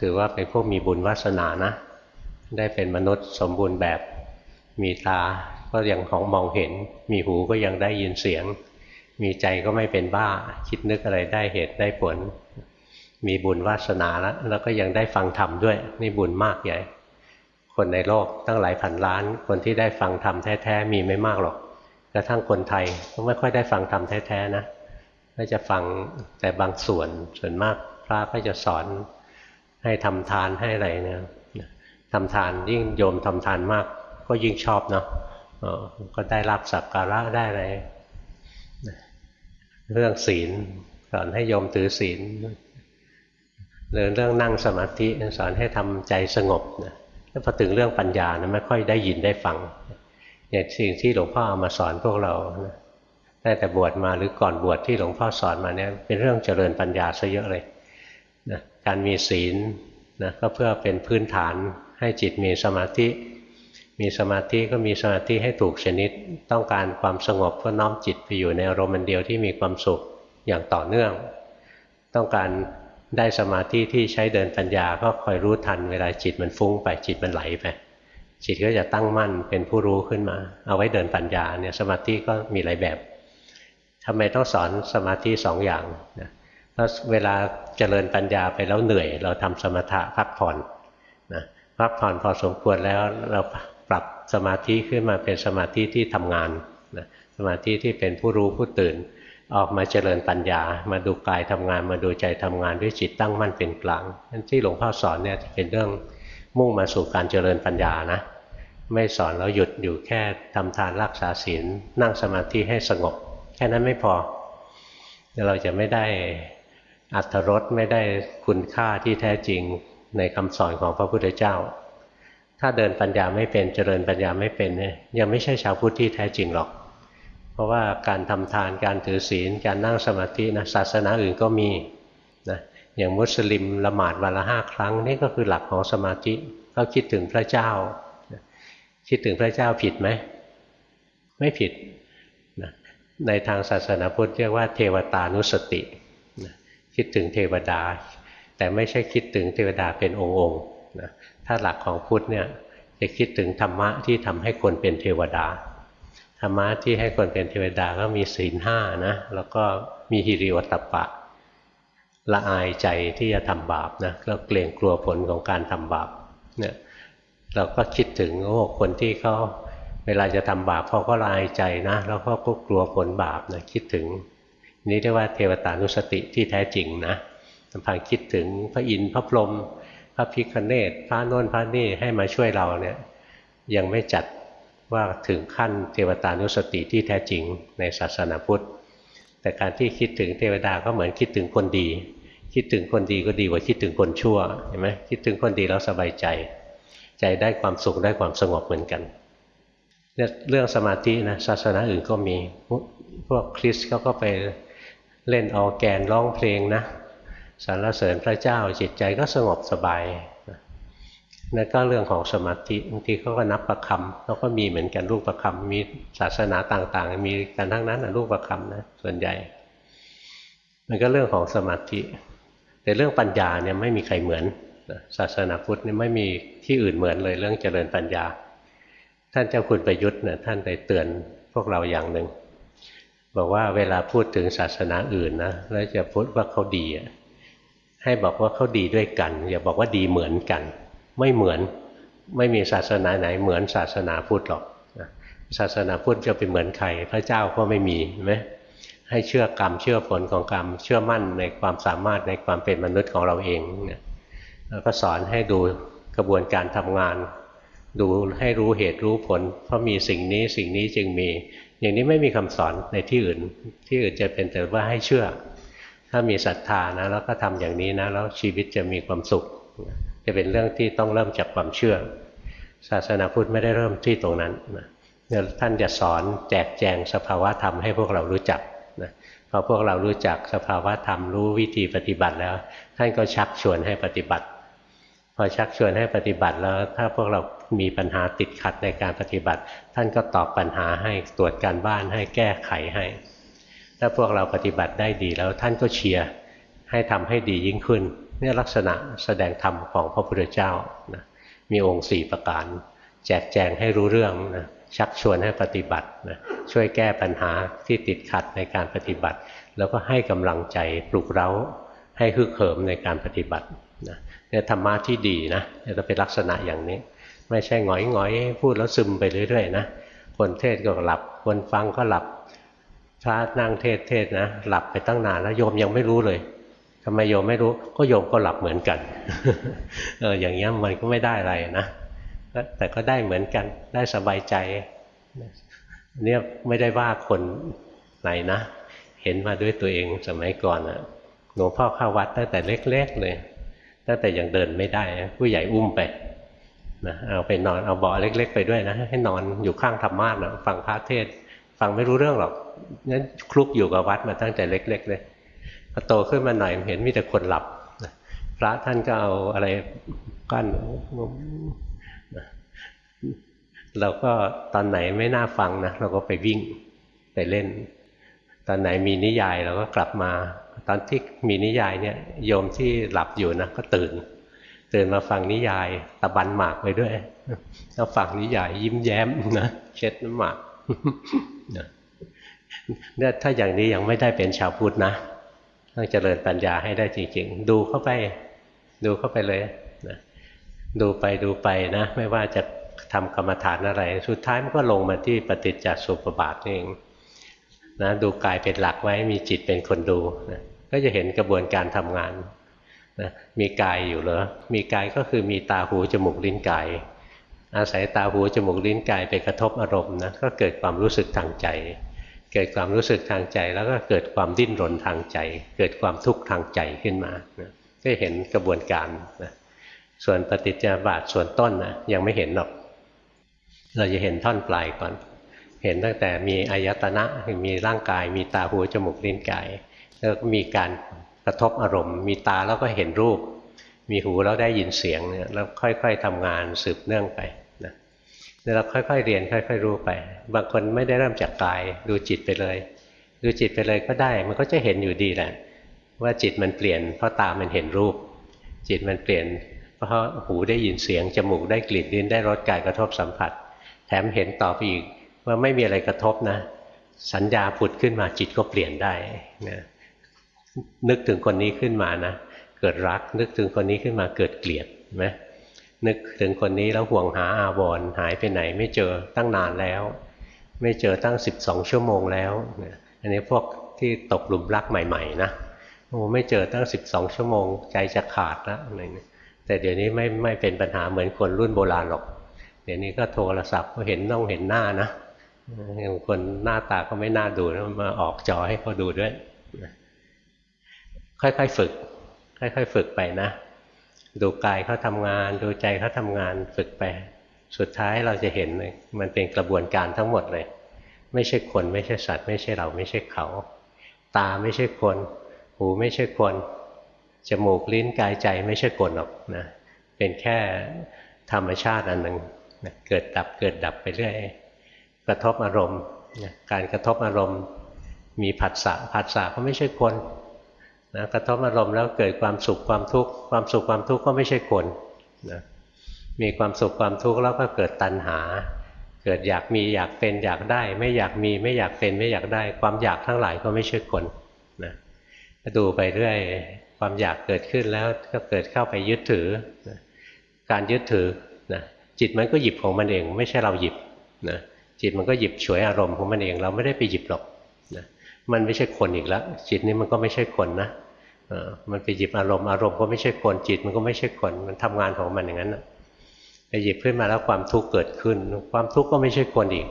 ถือว่าเป็นพวกมีบุญวาสนานะ ได้เป็นมนุษย์สมบูรณ์แบบ มีตาก็ยังของมองเห็น มีหูก็ยังได้ยินเสียง มีใจก็ไม่เป็นบ้า คิดนึกอะไรได้เหตุได้ผล มีบุญวาสนาแล้วแล้วก็ยังได้ฟังธรรมด้วย นี่บุญมากใหญ่ คนในโลกตั้งหลายพันล้าน คนที่ได้ฟังธรรมแท้ๆมีไม่มากหรอก กระทั่งคนไทยก็ไม่ค่อยได้ฟังธรรมแท้ๆนะก็จะฟังแต่บางส่วนส่วนมากพระก็จะสอนให้ทำทานให้อะไรเนี่ยทำทานยิ่งโยมทำทานมาก ก็ยิ่งชอบเนาะก็ได้รับสักการะได้อะไรเรื่องศีลสอนให้โยมถือศีลหรือเรื่องนั่งสมาธิสอนให้ทำใจสงบนะถ้าพอถึงเรื่องปัญญานะไม่ค่อยได้ยินได้ฟัง อย่างสิ่งที่หลวงพ่อเอามาสอนพวกเราได้แต่บวชมาหรือก่อนบวชที่หลวงพ่อสอนมาเนี่ยเป็นเรื่องเจริญปัญญาซะเยอะเลยนะการมีศีลนะก็เพื่อเป็นพื้นฐานให้จิตมีสมาธิ มีสมาธิก็มีสมาธิให้ถูกชนิด ต้องการความสงบก็น้อมจิตไปอยู่ในอารมณ์เดียวที่มีความสุขอย่างต่อเนื่อง ต้องการได้สมาธิที่ใช้เดินปัญญาก็คอยรู้ทันเวลาจิตมันฟุ้งไปจิตมันไหลไป จิตก็จะตั้งมั่นเป็นผู้รู้ขึ้นมา เอาไว้เดินปัญญาเนี่ยสมาธิก็มีหลายแบบทำไมต้องสอนสมาธิสองอย่างนะเพราะเวลาเจริญปัญญาไปแล้วเหนื่อย เราทำสมถะพักผ่อนนะพักผ่อนพอสมควรแล้วเราปรับสมาธิขึ้นมาเป็นสมาธิที่ทำงานนะสมาธิที่เป็นผู้รู้ผู้ตื่น ออกมาเจริญปัญญา มาดูกายทำงาน มาดูใจทำงานด้วยจิตตั้งมั่นเป็นกลางนั่นที่หลวงพ่อสอนเนี่ยเป็นเรื่อง มุ่งมาสู่การเจริญปัญญานะ ไม่สอนแล้วหยุดอยู่แค่ทำทานรักษาศีลนั่งสมาธิให้สงบ แค่นั้นไม่พอเราจะไม่ได้อัตรสไม่ได้คุณค่าที่แท้จริงในคำสอนของพระพุทธเจ้า ถ้าเดินปัญญาไม่เป็นเจริญปัญญาไม่เป็นเนี่ยยังไม่ใช่ชาวพุทธที่แท้จริงหรอก เพราะว่าการทำทานการถือศีลการนั่งสมาธินะศาสนาอื่นก็มี อย่างมุสลิมละหมาดวันละห้าครั้งนี่ก็คือหลักของสมาธิเขาคิดถึงพระเจ้า คิดถึงพระเจ้าผิดไหม ไม่ผิดนะในทางศาสนาพุทธเรียกว่าเทวตานุสตินะคิดถึงเทวดา แต่ไม่ใช่คิดถึงเทวดาเป็นองค์องค์นะถ้าหลักของพุทธเนี่ยจะคิดถึงธรรมะที่ทำให้คนเป็นเทวดาธรรมะที่ให้คนเป็นเทวดาก็มีศีลห้านะแล้วก็มีฮิริโอตปะ ละอายใจที่จะทำบาปนะก็เกรงกลัวผลของการทำบาปเนี่ยเราก็คิดถึงโอ้คนที่เขาเวลาจะทำบาปเขาก็ละอายใจนะแล้วก็กลัวผลบาปนะคิดถึง นี่เรียกว่าเทวตานุสติที่แท้จริงนะทำพังคิดถึงพระอินทร์พระพรหมพระพิคเนตพระโน้นพระนี่ให้มาช่วยเราเนี่ยยังไม่จัดว่าถึงขั้นเทวตานุสติที่แท้จริงในศาสนาพุทธ แต่การที่คิดถึงเทวดาก็เหมือนคิดถึงคนดี คิดถึงคนดีก็ดีกว่าคิดถึงคนชั่วเห็นไหมคิดถึงคนดีแล้วสบายใจ ใจได้ความสุขได้ความสงบเหมือนกันเนี่ยเรื่องสมาธินะศาสนาอื่นก็มี พวกคริสเขาก็ไปเล่นออแกนร้องเพลงนะสรรเสริญพระเจ้าจิตใจก็สงบสบายนั่นก็เรื่องของสมาธิบางทีเขาก็นับประคำเขาก็มีเหมือนกันลูกประคำมีศาสนาต่างๆ มีกันทั้งนั้นนะลูกประคำนะส่วนใหญ่ มันก็เรื่องของสมาธิ แต่เรื่องปัญญาเนี่ยไม่มีใครเหมือนศาสนาพุทธเนี่ยไม่มีที่อื่นเหมือนเลยเรื่องเจริญปัญญา ท่านเจ้าคุณประยุทธ์เนี่ยท่านไปเตือนพวกเราอย่างหนึ่งบอกว่าเวลาพูดถึงศาสนาอื่นนะแล้วจะพูดว่าเขาดีให้บอกว่าเขาดีด้วยกัน อย่าบอกว่าดีเหมือนกัน ไม่เหมือนไม่มีศาสนาไหนเหมือนศาสนาพุทธหรอกศาสนาพุทธจะเป็นเหมือนใครพระเจ้าก็ไม่มีไหม ให้เชื่อกรรมเชื่อผลของกรรมเชื่อมั่นในความสามารถในความเป็นมนุษย์ของเราเองเนี่ยแล้วก็สอนให้ดูกระบวนการทำงาน ดูให้รู้เหตุรู้ผล เพราะมีสิ่งนี้สิ่งนี้จึงมี อย่างนี้ไม่มีคำสอนในที่อื่น ที่อื่นจะเป็นแต่ว่าให้เชื่อ ถ้ามีศรัทธานะแล้วก็ทำอย่างนี้นะแล้วชีวิตจะมีความสุข จะเป็นเรื่องที่ต้องเริ่มจากความเชื่อ ศาสนาพุทธไม่ได้เริ่มที่ตรงนั้นนะท่านจะสอนแจกแจงสภาวะธรรมให้พวกเรารู้จัก พอพวกเรารู้จักสภาวะธรรมรู้วิธีปฏิบัติแล้ว ท่านก็ชักชวนให้ปฏิบัติ พอชักชวนให้ปฏิบัติแล้ว ถ้าพวกเรามีปัญหาติดขัดในการปฏิบัติ ท่านก็ตอบปัญหาให้ตรวจการบ้านให้แก้ไขให้ ถ้าพวกเราปฏิบัติได้ดีแล้วท่านก็เชียร์ให้ทำให้ดียิ่งขึ้นนี่ลักษณะแสดงธรรมของพระพุทธเจ้านะมีองค์สี่ประการ แจกแจงให้รู้เรื่องนะ ชักชวนให้ปฏิบัตินะช่วยแก้ปัญหาที่ติดขัดในการปฏิบัติ แล้วก็ให้กำลังใจปลุกเร้า ให้ฮึกเหิมในการปฏิบัตินะเนี่ยธรรมะที่ดีนะจะเป็นลักษณะอย่างนี้ ไม่ใช่หงอยหงอยพูดแล้วซึมไปเรื่อยๆนะคนเทศก็หลับ คนฟังก็หลับพระนั่งเทศเทศนะหลับไปตั้งนานแล้วโยมยังไม่รู้เลยทำไมโยมไม่รู้ก็โยมก็หลับเหมือนกันเอออย่างเงี้ยมันก็ไม่ได้อะไรนะ แต่ก็ได้เหมือนกันได้สบายใจเนี่ยไม่ได้ว่าคนไหนนะ เห็นมาด้วยตัวเองสมัยก่อนอะหลวงพ่อเข้าวัดตั้งแต่เล็ก ๆ เลย ตั้งแต่ยังเดินไม่ได้ ผู้ใหญ่อุ้มไปนะเอาไปนอนเอาเบาะเล็ก ๆ ไปด้วยนะ ให้นอนอยู่ข้างธรรมาสนะฟังพระเทศ ฟังไม่รู้เรื่องหรอกงั้นคลุกอยู่กับวัดมาตั้งแต่เล็ก ๆ เลยพอโตขึ้นมาหน่อยเห็นมีแต่คนหลับพระท่านก็เอาอะไรกั้น เราก็ตอนไหนไม่น่าฟังนะเราก็ไปวิ่งไปเล่น ตอนไหนมีนิยายเราก็กลับมา ตอนที่มีนิยายเนี่ยโยมที่หลับอยู่นะก็ตื่น ตื่นมาฟังนิยายตะบันหมากไปด้วยแล้วฟังนิยายยิ้มแย้มนะเช็ดน้ำหมากเนี่ยถ้าอย่างนี้ยังไม่ได้เป็นชาวพุทธนะต้องเจริญปัญญาให้ได้จริง ๆ ดูเข้าไป ดูเข้าไปเลยนะดูไปดูไปนะ ไม่ว่าจะ ทำกรรมฐานอะไร สุดท้ายมันก็ลงมาที่ปฏิจจสุปบาทเองนะดูกายเป็นหลักไว้มีจิตเป็นคนดูนะก็จะเห็นกระบวนการทำงานนะมีกายอยู่เหรอ มีกายก็คือมีตาหูจมูกลิ้นกาย อาศัยตาหูจมูกลิ้นกายไปกระทบอารมณ์นะก็เกิดความรู้สึกทางใจ เกิดความรู้สึกทางใจแล้วก็เกิดความดิ้นรนทางใจ เกิดความทุกข์ทางใจขึ้นมานะก็เห็นกระบวนการนะส่วนปฏิจจบาทส่วนต้นนะยังไม่เห็นหรอก เราจะเห็นท่อนปลายก่อน เห็นตั้งแต่มีอายตนะมีร่างกาย มีตาหูจมูกลิ้นกาย แล้วก็มีการกระทบอารมณ์ มีตาแล้วก็เห็นรูป มีหูแล้วได้ยินเสียงเนี่ยแล้วค่อยๆทำงานสืบเนื่องไปนะเราค่อยๆเรียนค่อย ๆ รู้ไป บางคนไม่ได้เริ่มจากกาย ดูจิตไปเลย ดูจิตไปเลยก็ได้ มันก็จะเห็นอยู่ดีแหละ ว่าจิตมันเปลี่ยน เพราะตามันเห็นรูป จิตมันเปลี่ยน เพราะหูได้ยินเสียงจมูกได้กลิ่นลิ้นได้รสกายกระทบสัมผัส แถมเห็นต่อไปอีกว่าไม่มีอะไรกระทบนะ สัญญาผุดขึ้นมาจิตก็เปลี่ยนได้นะนึกถึงคนนี้ขึ้นมานะเกิดรัก นึกถึงคนนี้ขึ้นมาเกิดเกลียดไหมนึกถึงคนนี้แล้วห่วงหาอาวรหายไปไหน ไม่เจอตั้งนานแล้ว ไม่เจอตั้ง 12 ชั่วโมงแล้วอันนี้พวกที่ตกหลุมรักใหม่ๆนะโอ้ไม่เจอตั้ง 12 ชั่วโมง ใจจะขาดแล้วอะไรเนี่ยแต่เดี๋ยวนี้ไม่ไม่เป็นปัญหาเหมือนคนรุ่นโบราณหรอก ดี๋ยวนี้ก็โทรศัพท์ก็เห็นต้องเห็นหน้านะคนหน้าตาก็ไม่น่าดูมาออกจอให้เขาดูด้วย ค่อยๆฝึก ค่อยๆฝึกไปนะ ดูกายเขาทำงาน ดูใจเขาทำงานฝึกไป สุดท้ายเราจะเห็นเลยมันเป็นกระบวนการทั้งหมดเลย ไม่ใช่คนไม่ใช่สัตว์ ไม่ใช่เราไม่ใช่เขา ตาไม่ใช่คน หูไม่ใช่คนจมูกลิ้นกายใจไม่ใช่คนหรอกนะ เป็นแค่ธรรมชาติอันหนึ่ง เกิดดับเกิดดับไปเรื่อยกระทบอารมณ์การกระทบอารมณ์ มีผัสสะผัสสะก็ไม่ใช่คนนะกระทบอารมณ์แล้วเกิดความสุขความทุกข์ความสุขความทุกข์ก็ไม่ใช่คนนะมีความสุขความทุกข์แล้วก็เกิดตัณหา เกิดอยากมีอยากเป็นอยากได้ ไม่อยากมีไม่อยากเป็นไม่อยากได้ ความอยากทั้งหลายก็ไม่ใช่คนนะดูไปเรื่อยความอยากเกิดขึ้นแล้วก็เกิดเข้าไปยึดถือ การยึดถือ จิตมันก็หยิบของมันเอง ไม่ใช่เราหยิบนะจิตมันก็หยิบฉวยอารมณ์ของมันเอง เราไม่ได้ไปหยิบหรอกนะมันไม่ใช่คนอีกแล้ว จิตนี้มันก็ไม่ใช่คนนะมันไปหยิบอารมณ์อารมณ์ก็ไม่ใช่คนจิตมันก็ไม่ใช่คนมันทำงานของมันอย่างนั้นนะไปหยิบขึ้นมาแล้วความทุกข์เกิดขึ้น ความทุกข์ก็ไม่ใช่คนอีก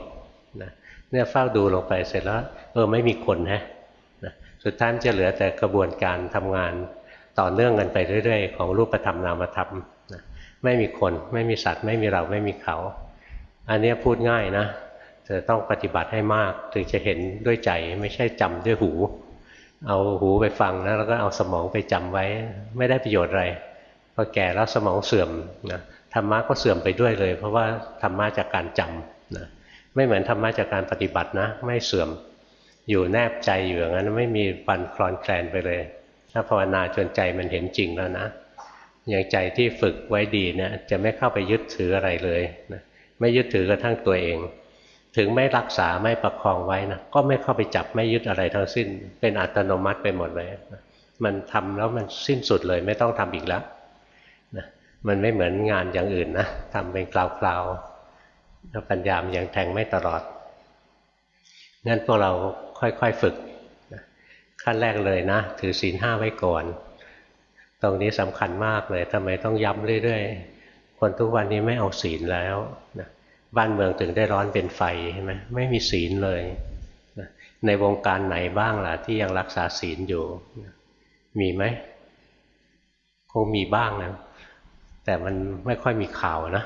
นะเนี่ยเฝ้าดูลงไปเสร็จแล้ว เออไม่มีคนฮะนะสุดท้ายมันจะเหลือแต่กระบวนการทำงานต่อเนื่องกันไปเรื่อย ๆ ของรูปธรรมนามธรรม ไม่มีคน ไม่มีสัตว์ ไม่มีเราไม่มีเขา อันนี้พูดง่ายนะจะต้องปฏิบัติให้มากถึงจะเห็นด้วยใจไม่ใช่จำด้วยหู เอาหูไปฟังนะแล้วก็เอาสมองไปจำไว้ ไม่ได้ประโยชน์อะไรพอแก่แล้วสมองเสื่อมนะธรรมะก็เสื่อมไปด้วยเลย เพราะว่าธรรมะจากการจำนะไม่เหมือนธรรมะจากการปฏิบัตินะ ไม่เสื่อมอยู่แนบใจอยู่อย่างนั้นไม่มีปันคลอนแคลนไปเลย ถ้าภาวนาจนใจมันเห็นจริงแล้วนะ อย่างใจที่ฝึกไว้ดีเนี่ยจะไม่เข้าไปยึดถืออะไรเลยนะไม่ยึดถือกระทั่งตัวเอง ถึงไม่รักษาไม่ประคองไว้นะก็ไม่เข้าไปจับไม่ยึดอะไรทั้งสิ้น เป็นอัตโนมัติไปหมดเลยมันทำแล้วมันสิ้นสุดเลยไม่ต้องทำอีกแล้วนะมันไม่เหมือนงานอย่างอื่นนะทำเป็นคลาวๆแล้วปัญญามยังแทงไม่ตลอดงั้นพวกเราค่อยๆฝึกขั้นแรกเลยนะ ถือศีลห้าไว้ก่อน ตรงนี้สำคัญมากเลยทำไมต้องย้ำเรื่อยๆ คนทุกวันนี้ไม่เอาศีลแล้วนะบ้านเมืองถึงได้ร้อนเป็นไฟใช่ไหมไม่มีศีลเลยในวงการไหนบ้างล่ะที่ยังรักษาศีลอยู่มีไหมคงมีบ้างนะแต่มันไม่ค่อยมีข่าวนะ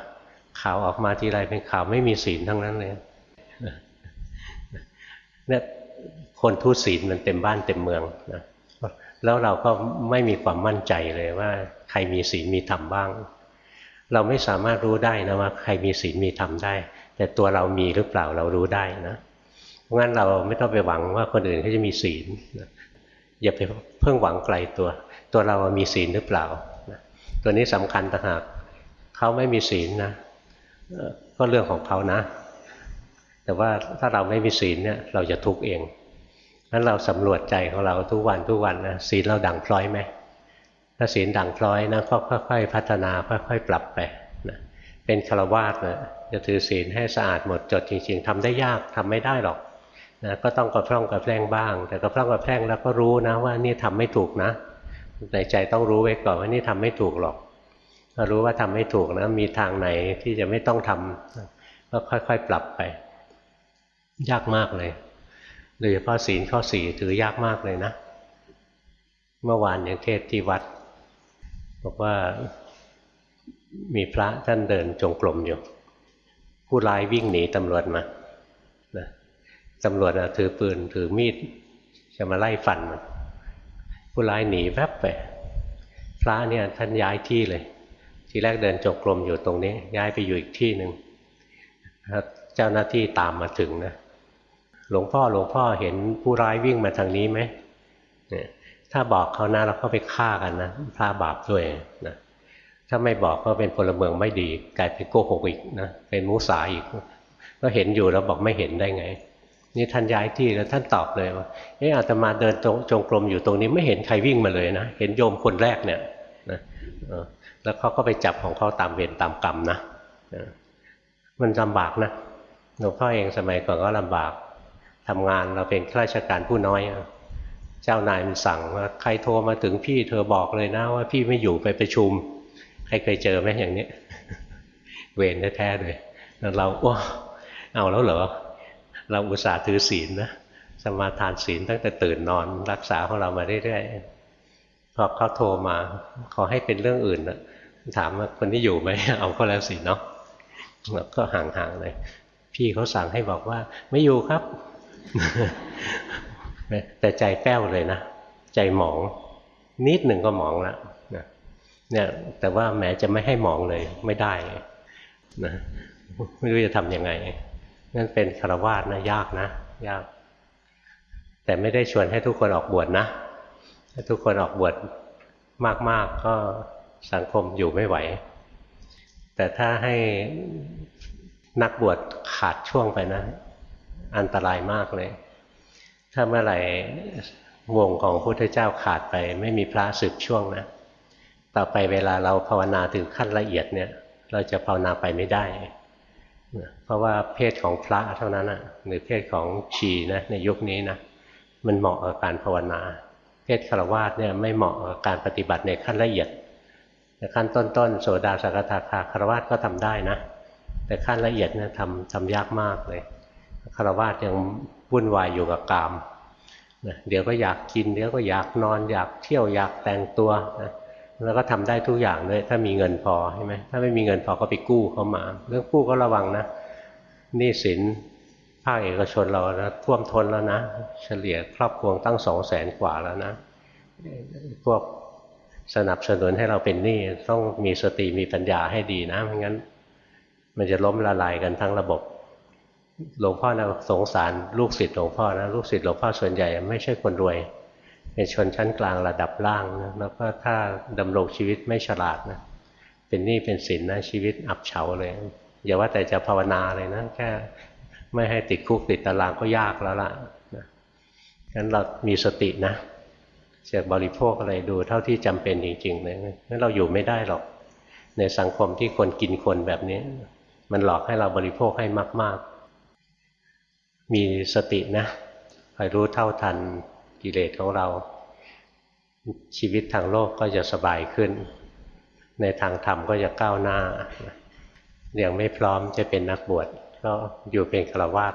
ข่าวออกมาทีไรเป็นข่าวไม่มีศีลทั้งนั้นเลยเนี่ยคนทุศีลมันเต็มบ้านเต็มเมืองนะ แล้วเราก็ไม่มีความมั่นใจเลยว่า ใครมีศีลมีธรรมบ้าง เราไม่สามารถรู้ได้นะว่าใครมีศีลมีธรรมได้ แต่ตัวเรามีหรือเปล่าเรารู้ได้นะเพราะงั้นเราไม่ต้องไปหวังว่าคนอื่นเขาจะมีศีลอย่าไปเพิ่งหวังไกลตัว ตัวเรามีศีลหรือเปล่าตัวนี้สำคัญต่างหากเขาไม่มีศีลนะก็เรื่องของเขานะ แต่ว่าถ้าเราไม่มีศีลเนี่ยเราจะทุกข์เอง งั้นเราสำรวจใจของเราทุกวันทุกวันนะศีลเราดังพร้อยไหมถ้าศีลดังพร้อยนะก็ค่อย ๆ พัฒนาค่อย ๆ ปรับไปนะเป็นฆราวาสนะจะถือศีลให้สะอาดหมดจดจริง ๆทำได้ยากทำไม่ได้หรอกนะก็ต้องกระพร่องกระแพร่งบ้าง แต่กระพร่องกระแพร่งแล้วก็รู้นะว่านี่ทำไม่ถูกนะในใจต้องรู้ไว้ก่อนว่านี่ทำไม่ถูกหรอกรู้ว่าทำไม่ถูกนะมีทางไหนที่จะไม่ต้องทำก็ค่อย ๆ ปรับไป ยากมากเลย โดยเฉพาะศีลข้อสี่ถือยากมากเลยนะ เมื่อวานอย่างเทศที่วัด บอกว่ามีพระท่านเดินจงกรมอยู่ ผู้ร้ายวิ่งหนีตำรวจมานะตำรวจถือปืนถือมีด จะมาไล่ฟันมัน ผู้ร้ายหนีแวบไปพระเนี่ยท่านย้ายที่เลย ทีแรกเดินจงกรมอยู่ตรงนี้ ย้ายไปอยู่อีกที่หนึ่งเจ้าหน้าที่ตามมาถึงนะ หลวงพ่อหลวงพ่อเห็นผู้ร้ายวิ่งมาทางนี้ไหมถ้าบอกเขานะเราก็ไปฆ่ากันนะพระบาปด้วยนะถ้าไม่บอกก็เป็นพลเมืองไม่ดีกลายเป็นโกหกอีกนะเป็นมุสาอีก ก็เห็นอยู่แล้วบอกไม่เห็นได้ไง นี่ท่านย้ายที่แล้วท่านตอบเลยว่าเอออาตมาเดินจงกรมอยู่ตรงนี้ไม่เห็นใครวิ่งมาเลยนะเห็นโยมคนแรกเนี่ยนะแล้วเขาก็ไปจับของเขาตามเวรตามกรรมนะมันลำบากนะหลวงพ่อเองสมัยก่อนก็ลำบาก ทำงานเราเป็นข้าราชการผู้น้อย เจ้านายมันสั่งว่าใครโทรมาถึงพี่เธอบอกเลยนะว่าพี่ไม่อยู่ไปประชุม ใครเคยเจอไหมอย่างนี้เวรแท้ๆเลยแล้วเราโอ้เอาแล้วเหรอ เราอุตส่าห์ถือศีลนะสมาทานศีลตั้งแต่ตื่นนอนรักษาของเรามาเรื่อยๆพอเขาโทรมา ขอให้เป็นเรื่องอื่นนะถามว่าคนที่อยู่ไหมเอาก็แล้วสิเนาะแล้วก็ห่างๆเลย พี่เขาสั่งให้บอกว่า ไม่อยู่ครับ แต่ใจแป้วเลยนะ ใจหมอง นิดหนึ่งก็หมองแล้วเนี่ยแต่ว่าแม้จะไม่ให้หมองเลยไม่ได้นะไม่รู้จะทำยังไงนั่นเป็นคารวาสนะยากนะ ยาก แต่ไม่ได้ชวนให้ทุกคนออกบวชนะถ้าทุกคนออกบวชมาก ๆ ก็สังคมอยู่ไม่ไหว แต่ถ้าให้นักบวชขาดช่วงไปนะ อันตรายมากเลย ถ้าเมื่อไหร่วงของพุทธเจ้าขาดไป ไม่มีพระสืบช่วงนะ ต่อไปเวลาเราภาวนาถึงขั้นละเอียดเนี่ย เราจะภาวนาไปไม่ได้ เพราะว่าเพศของพระเท่านั้นนะหรือเพศของชีนะในยุคนี้นะมันเหมาะกับการภาวนา เพศฆราวาสเนี่ยไม่เหมาะกับการปฏิบัติในขั้นละเอียดแต่ขั้นต้นๆโสดาสกทาคาฆราวาสก็ทำได้นะ แต่ขั้นละเอียดเนี่ยทำทำยากมากเลย ฆรวาสยังวุ่นวายอยู่กับกามนะเดี๋ยวก็อยากกินเดี๋ยวก็อยากนอน อยากเที่ยวอยากแต่งตัวนะแล้วก็ทำได้ทุกอย่างเลยถ้ามีเงินพอใช่ไหมถ้าไม่มีเงินพอก็ไปกู้เข้ามา เรื่องกู้ก็ระวังนะหนี้สินภาคเอกชนเรานะท่วมท้นแล้วนะ เฉลี่ยครอบครัวตั้งสองแสนกว่าแล้วนะ พวกสนับสนุนให้เราเป็นหนี้ต้องมีสติมีปัญญาให้ดีนะไม่งั้น มันจะล้มละลายกันทั้งระบบ หลวงพ่อนะสงสารลูกศิษย์หลวงพ่อนะลูกศิษย์หลวงพ่อส่วนใหญ่ไม่ใช่คนรวย เป็นชนชั้นกลางระดับล่างนะแล้วก็ถ้าดำรงชีวิตไม่ฉลาดนะเป็นหนี้เป็นสินนะชีวิตอับเฉาเลยอย่าว่าแต่จะภาวนาเลยนะแค่ไม่ให้ติดคุกติดตารางก็ยากแล้วล่ะนะงั้นเรามีสตินะจะบริโภคอะไรดูเท่าที่จำเป็นจริงๆเลยงั้นเราอยู่ไม่ได้หรอก ในสังคมที่คนกินคนแบบนี้ มันหลอกให้เราบริโภคให้มาก ๆ มีสตินะคอยรู้เท่าทันกิเลสของเรา ชีวิตทางโลกก็จะสบายขึ้น ในทางธรรมก็จะก้าวหน้ายังไม่พร้อมจะเป็นนักบวชก็อยู่เป็นฆราวาส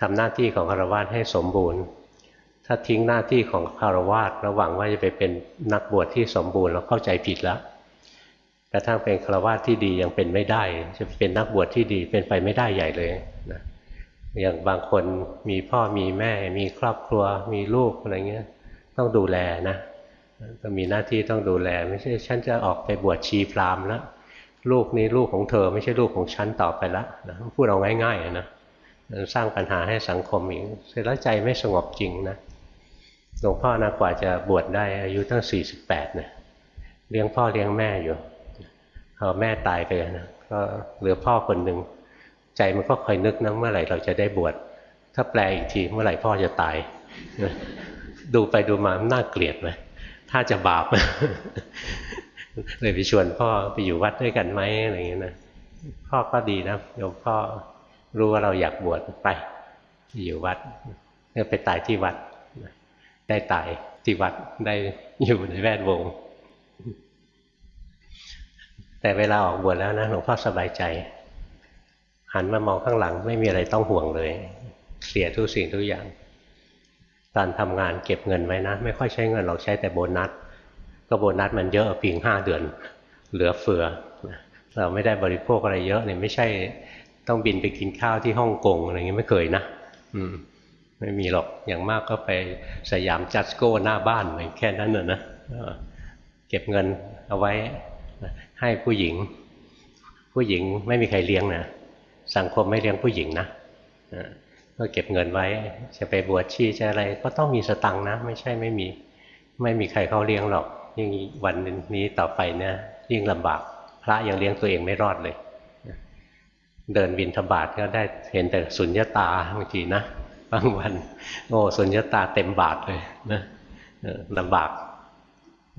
ทำหน้าที่ของฆราวาสให้สมบูรณ์ ถ้าทิ้งหน้าที่ของฆราวาสระหวังว่าจะไปเป็นนักบวชที่สมบูรณ์แล้วเข้าใจผิดแล้วกระทั่งเป็นฆราวาสที่ดียังเป็นไม่ได้ จะเป็นนักบวชที่ดีเป็นไปไม่ได้ใหญ่เลยนะ อย่างบางคนมีพ่อมีแม่ มีครอบครัว มีลูกอะไรเงี้ย ต้องดูแลนะก็มีหน้าที่ต้องดูแล ไม่ใช่ฉันจะออกไปบวชชีพรามแล้วลูกนี้ลูกของเธอไม่ใช่ลูกของฉันต่อไปละนะพูดเอาง่ายๆนะสร้างปัญหาให้สังคมอีกเสร็จแล้วใจไม่สงบจริงนะหลวงพ่อนะกว่าจะบวชได้อายุตั้งสี่สิบแปดนะเลี้ยงพ่อเลี้ยงแม่อยู่พอแม่ตายไปนะก็เหลือพ่อคนหนึ่ง ใจมันก็คอยนึกนะเมื่อไหร่เราจะได้บวชถ้าแปลอีกทีเมื่อไหร่พ่อจะตาย ดูไปดูมาน่าเกลียดไหมถ้าจะบาปเลยไปชวนพ่อไปอยู่วัดด้วยกันไหมอะไรอย่างเงี้ยนะพ่อก็ดีนะโยมพ่อรู้ว่าเราอยากบวชไป อยู่วัดเนี่ยไปตายที่วัด ได้ตายที่วัดได้อยู่ในแวดวง แต่เวลาออกบวชแล้วนะหลวงพ่อสบายใจ หันมามองข้างหลังไม่มีอะไรต้องห่วงเลย เสียทุกสิ่งทุกอย่าง ตอนทำงานเก็บเงินไว้นะ ไม่ค่อยใช้เงินเราใช้แต่โบนัสก็โบนัสมันเยอะเพียงห้าเดือน เหลือเฟือ เราไม่ได้บริโภคอะไรเยอะเนี่ยไม่ใช่ต้องบินไปกินข้าวที่ฮ่องกงอะไรเงี้ยไม่เคยนะอืม ไม่มีหรอกอย่างมากก็ไปสยามจัดโก้หน้าบ้านแค่นั้นน่ะนะเก็บเงินเอาไว้ให้ผู้หญิง ผู้หญิงไม่มีใครเลี้ยงนะ สังคมไม่เลี้ยงผู้หญิงนะก็เก็บเงินไว้จะไปบวชชีจะอะไร ก็ต้องมีสตังค์นะ ไม่ใช่ไม่มีไม่มีใครเขาเลี้ยงหรอก ยิ่งวันนี้ต่อไปเนี่ยยิ่งลำบากพระยังเลี้ยงตัวเองไม่รอดเลย เดินบินธบาตก็ได้เห็นแต่สุญญาตาบางทีนะบางวัน โอ้สุญญาตาเต็มบาทเลยนะลำบาก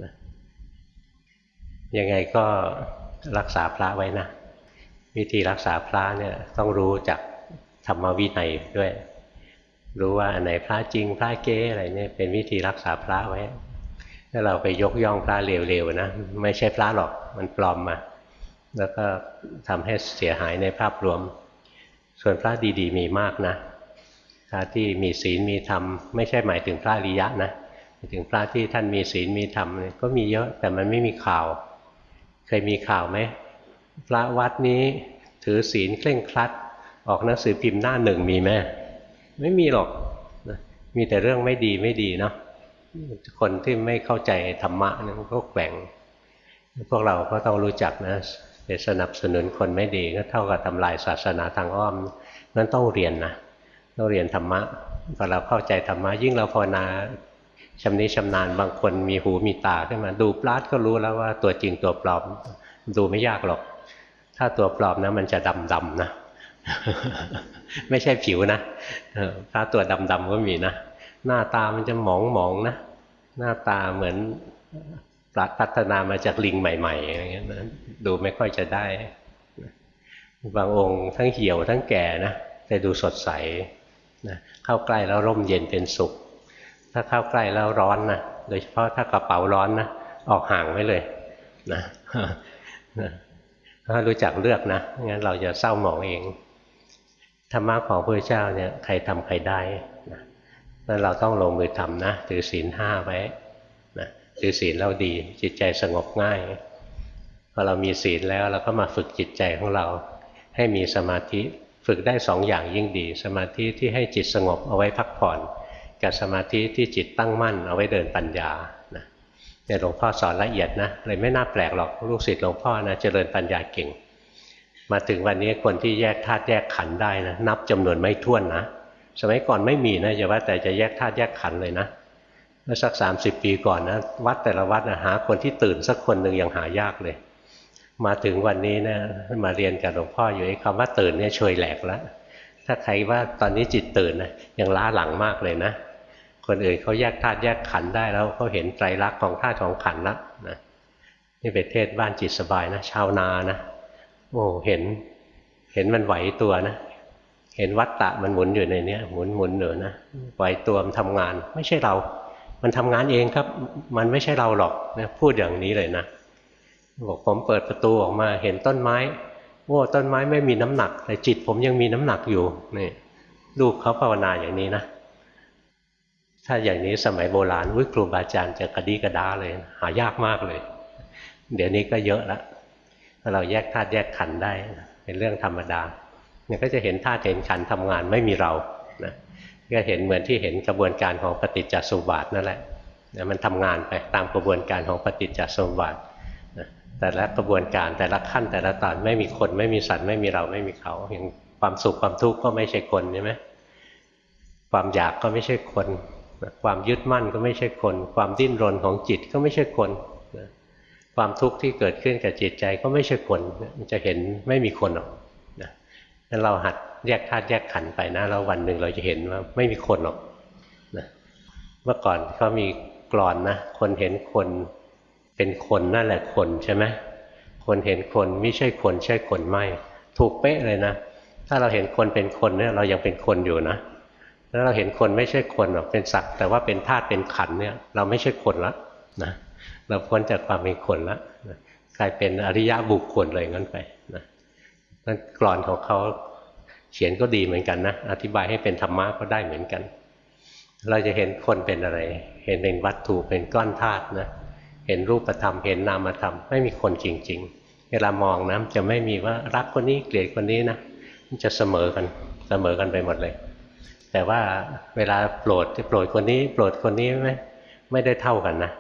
นะยังไงก็รักษาพระไว้นะ วิธีรักษาพระเนี่ยต้องรู้จักธรรมวินัยด้วย รู้ว่าอันไหนพระจริงพระเก๊อะไรเนี่ยเป็นวิธีรักษาพระไว้ถ้าเราไปยกย่องพระเร็วๆนะไม่ใช่พระหรอกมันปลอมมาแล้วก็ทำให้เสียหายในภาพรวม ส่วนพระดีๆ มีมากนะพระที่มีศีลมีธรรมไม่ใช่หมายถึงพระริยะนะหมายถึงพระที่ท่านมีศีลมีธรรมก็มีเยอะแต่มันไม่มีข่าว เคยมีข่าวไหม พระวัดนี้ถือศีลเคร่งครัด ออกหนังสือพิมพ์หน้าหนึ่งมีไหมไม่มีหรอกมีแต่เรื่องไม่ดีไม่ดีเนาะคนที่ไม่เข้าใจธรรมะนี่มันก็แกว่ง พวกเราก็ต้องรู้จักนะไปสนับสนุนคนไม่ดีก็เท่ากับทำลายศาสนาทางอ้อมนั้นต้องเรียนนะต้องเรียนธรรมะพอเราเข้าใจธรรมะยิ่งเราภาวนาชำนิชำนาญบางคนมีหูมีตาขึ้นมา ดูปลาดก็รู้แล้วว่าตัวจริงตัวปลอม ดูไม่ยากหรอก ถ้าตัวปลอมนะ มันจะดำดำนะ ไม่ใช่ผิวนะพระตัวดำดำก็มีนะ หน้าตามันจะหมองหมองนะ หน้าตาเหมือนพัฒนามาจากลิงใหม่ๆอย่างเงี้ยนะดูไม่ค่อยจะได้ บางองค์ทั้งเหี่ยวทั้งแก่นะแต่ดูสดใสนะเข้าใกล้แล้วร่มเย็นเป็นสุข ถ้าเข้าใกล้แล้วร้อนนะโดยเฉพาะถ้ากระเป๋าร้อนนะออกห่างไว้เลยนะ ถ้ารู้จักเลือกนะงั้นเราจะเศร้าหมองเองธรรมะของพระเจ้าเนี่ยใครทำใครได้นะแล้วเราต้องลงมือทำนะถือศีลห้าไว้นะถือศีลเราดี จิตใจสงบง่ายพอเรามีศีลแล้วเราก็มาฝึกจิตใจของเรา ให้มีสมาธิฝึกได้สองอย่างยิ่งดี สมาธิที่ให้จิตสงบเอาไว้พักผ่อน กับสมาธิที่จิตตั้งมั่นเอาไว้เดินปัญญา เนี่หลวงพ่อสอนละเอียดนะเลยไม่น่าแปลกหรอกลูกศิษย์หลวงพ่อนะเจริญปัญญาเก่ง มาถึงวันนี้คนที่แยกธาตุแยกขันได้นะนับจำนวนไม่ถ้วนนะสมัยก่อนไม่มีนะอย่าว่าแต่จะแยกธาตุแยกขันเลยนะเมื่อสักสามสิบปีก่อนนะวัดแต่ละวัดนะหาคนที่ตื่นสักคนหนึ่งยังหายากเลย มาถึงวันนี้นะมาเรียนกับหลวงพ่ออยู่ไอ้คำว่าตื่นเนี่ยช่วยแหลกแล้วถ้าใครว่าตอนนี้จิตตื่นนะยังล้าหลังมากเลยนะ คนอื่นเขาแยกธาตุแยกขันได้แล้วเขาเห็นไตรลักษณ์ของธาตุของขันละนะนี่เป็นเทศบ้านจิตสบายนะชาวนานะโอ้เห็น เห็นมันไหวตัวนะเห็นวัตตะมันหมุนอยู่ในเนี้ยหมุนหมุนอยู่นะไหวตัวมันทำงาน ไม่ใช่เรา มันทำงานเองครับ มันไม่ใช่เราหรอกนะพูดอย่างนี้เลยนะบอกผมเปิดประตูออกมาเห็นต้นไม้โอ้ต้นไม้ไม่มีน้ำหนัก แต่จิตผมยังมีน้ำหนักอยู่นี่ลูกเขาภาวนาอย่างนี้นะ ถ้าอย่างนี้สมัยโบราณวิครูบาอาจารย์จะกระดีกระดาเลย หายากมากเลย เดี๋ยวนี้ก็เยอะละเราแยกธาตุแยกขันได้ เป็นเรื่องธรรมดาเนี่ยก็จะเห็นธาตุเห็นขันทำงานไม่มีเรานะก็เห็นเหมือนที่เห็นกระบวนการของปฏิจจสมบัตินั่นแหละนะมันทำงานไปตามกระบวนการของปฏิจจสมบัตินะแต่ละกระบวนการแต่ละขั้นแต่ละตอนไม่มีคนไม่มีสัตว์ไม่มีเราไม่มีเขาอย่างความสุขความทุกข์ก็ไม่ใช่คนใช่ไหมความอยากก็ไม่ใช่คน ความยึดมั่นก็ไม่ใช่คน ความดิ้นรนของจิตก็ไม่ใช่คนความทุกข์ที่เกิดขึ้นกับจิตใจก็ไม่ใช่คนมันจะเห็นไม่มีคนหรอกนะงั้นเราหัดแยกธาตุแยกขันไปนะแล้ววันหนึ่งเราจะเห็นว่าไม่มีคนหรอกนะเมื่อก่อนเขามีกรอนนะ คนเห็นคนเป็นคนนั่นแหละคนใช่ไหมคนเห็นคนไม่ใช่คนใช่คนไม่ ถูกเป๊ะเลยนะ ถ้าเราเห็นคนเป็นคนเนี่ยเรายังเป็นคนอยู่นะ แล้วเราเห็นคนไม่ใช่คนหรอกเป็นสัตว์แต่ว่าเป็นธาตุเป็นขันเนี่ยเราไม่ใช่คนละนะเราพ้นจากความเป็นคนละนะกลายเป็นอริยะบุคคลเลยงั้นไปนะนั่นกรอนของเขาเขียนก็ดีเหมือนกันนะอธิบายให้เป็นธรรมะก็ได้เหมือนกัน เราจะเห็นคนเป็นอะไร เห็นเป็นวัตถุเป็นก้อนธาตุนะเห็นรูปธรรมเห็นนามธรรมไม่มีคนจริง ๆ เวลามองนะจะไม่มีว่ารักคนนี้เกลียดคนนี้นะมันจะเสมอกันเสมอกันไปหมดเลย แต่ว่าเวลาโปรดที่โปรดคนนี้โปรดคนนี้ไม่ไม่ได้เท่ากันนะ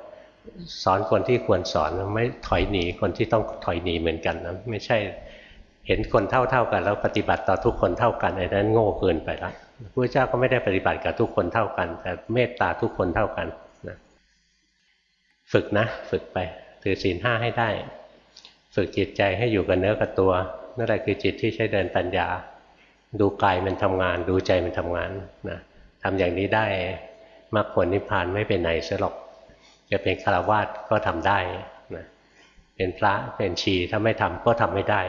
สอนคนที่ควรสอนไม่ถอยหนีคนที่ต้องถอยหนีเหมือนกันนะไม่ใช่เห็นคนเท่าเท่ากัน แล้วปฏิบัติต่อทุกคนเท่ากันไอ้นั้นโง่เกินไปละพระเจ้าก็ไม่ได้ปฏิบัติกับทุกคนเท่ากัน แต่เมตตาทุกคนเท่ากันนะฝึกนะ ฝึกไปถือศีลห้าให้ได้ ฝึกจิตใจให้อยู่กับเนื้อกับตัวนั่นแหละคือจิตที่ใช้เดินปัญญา ดูกายมันทำงาน ดูใจมันทำงานนะทำอย่างนี้ได้มรรคผลนิพพานไม่เป็นไหนเสียหรอก จะเป็นคาวาสก็ทำได้นะเป็นพระเป็นชีถ้าไม่ทำก็ทำไม่ได้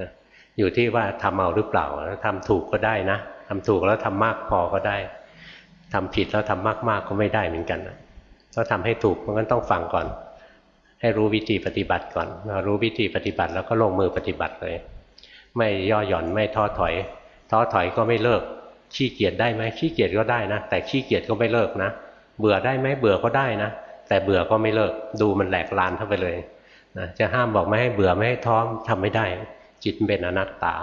นะอยู่ที่ว่าทำเอาหรือเปล่าทำถูกก็ได้นะทำถูกแล้วทำมากพอก็ได้ทำผิดแล้วทำมากๆก็ไม่ได้เหมือนกันนะถ้าทำให้ถูกมันก็ต้องฟังก่อน ให้รู้วิธีปฏิบัติก่อนรู้วิธีปฏิบัติแล้วก็ลงมือปฏิบัติเลย ไม่ย่อหย่อนไม่ท้อถอย ท้อถอยก็ไม่เลิก ขี้เกียจได้ไหมขี้เกียจก็ได้นะ แต่ขี้เกียจก็ไม่เลิกนะ เบื่อได้ไหมเบื่อก็ได้นะ แต่เบื่อก็ไม่เลิก ดูมันแหลกลานเข้าไปเลยนะจะห้ามบอกไม่ให้เบื่อไม่ให้ท้อทำไม่ได้ จิตเป็นอนัตตา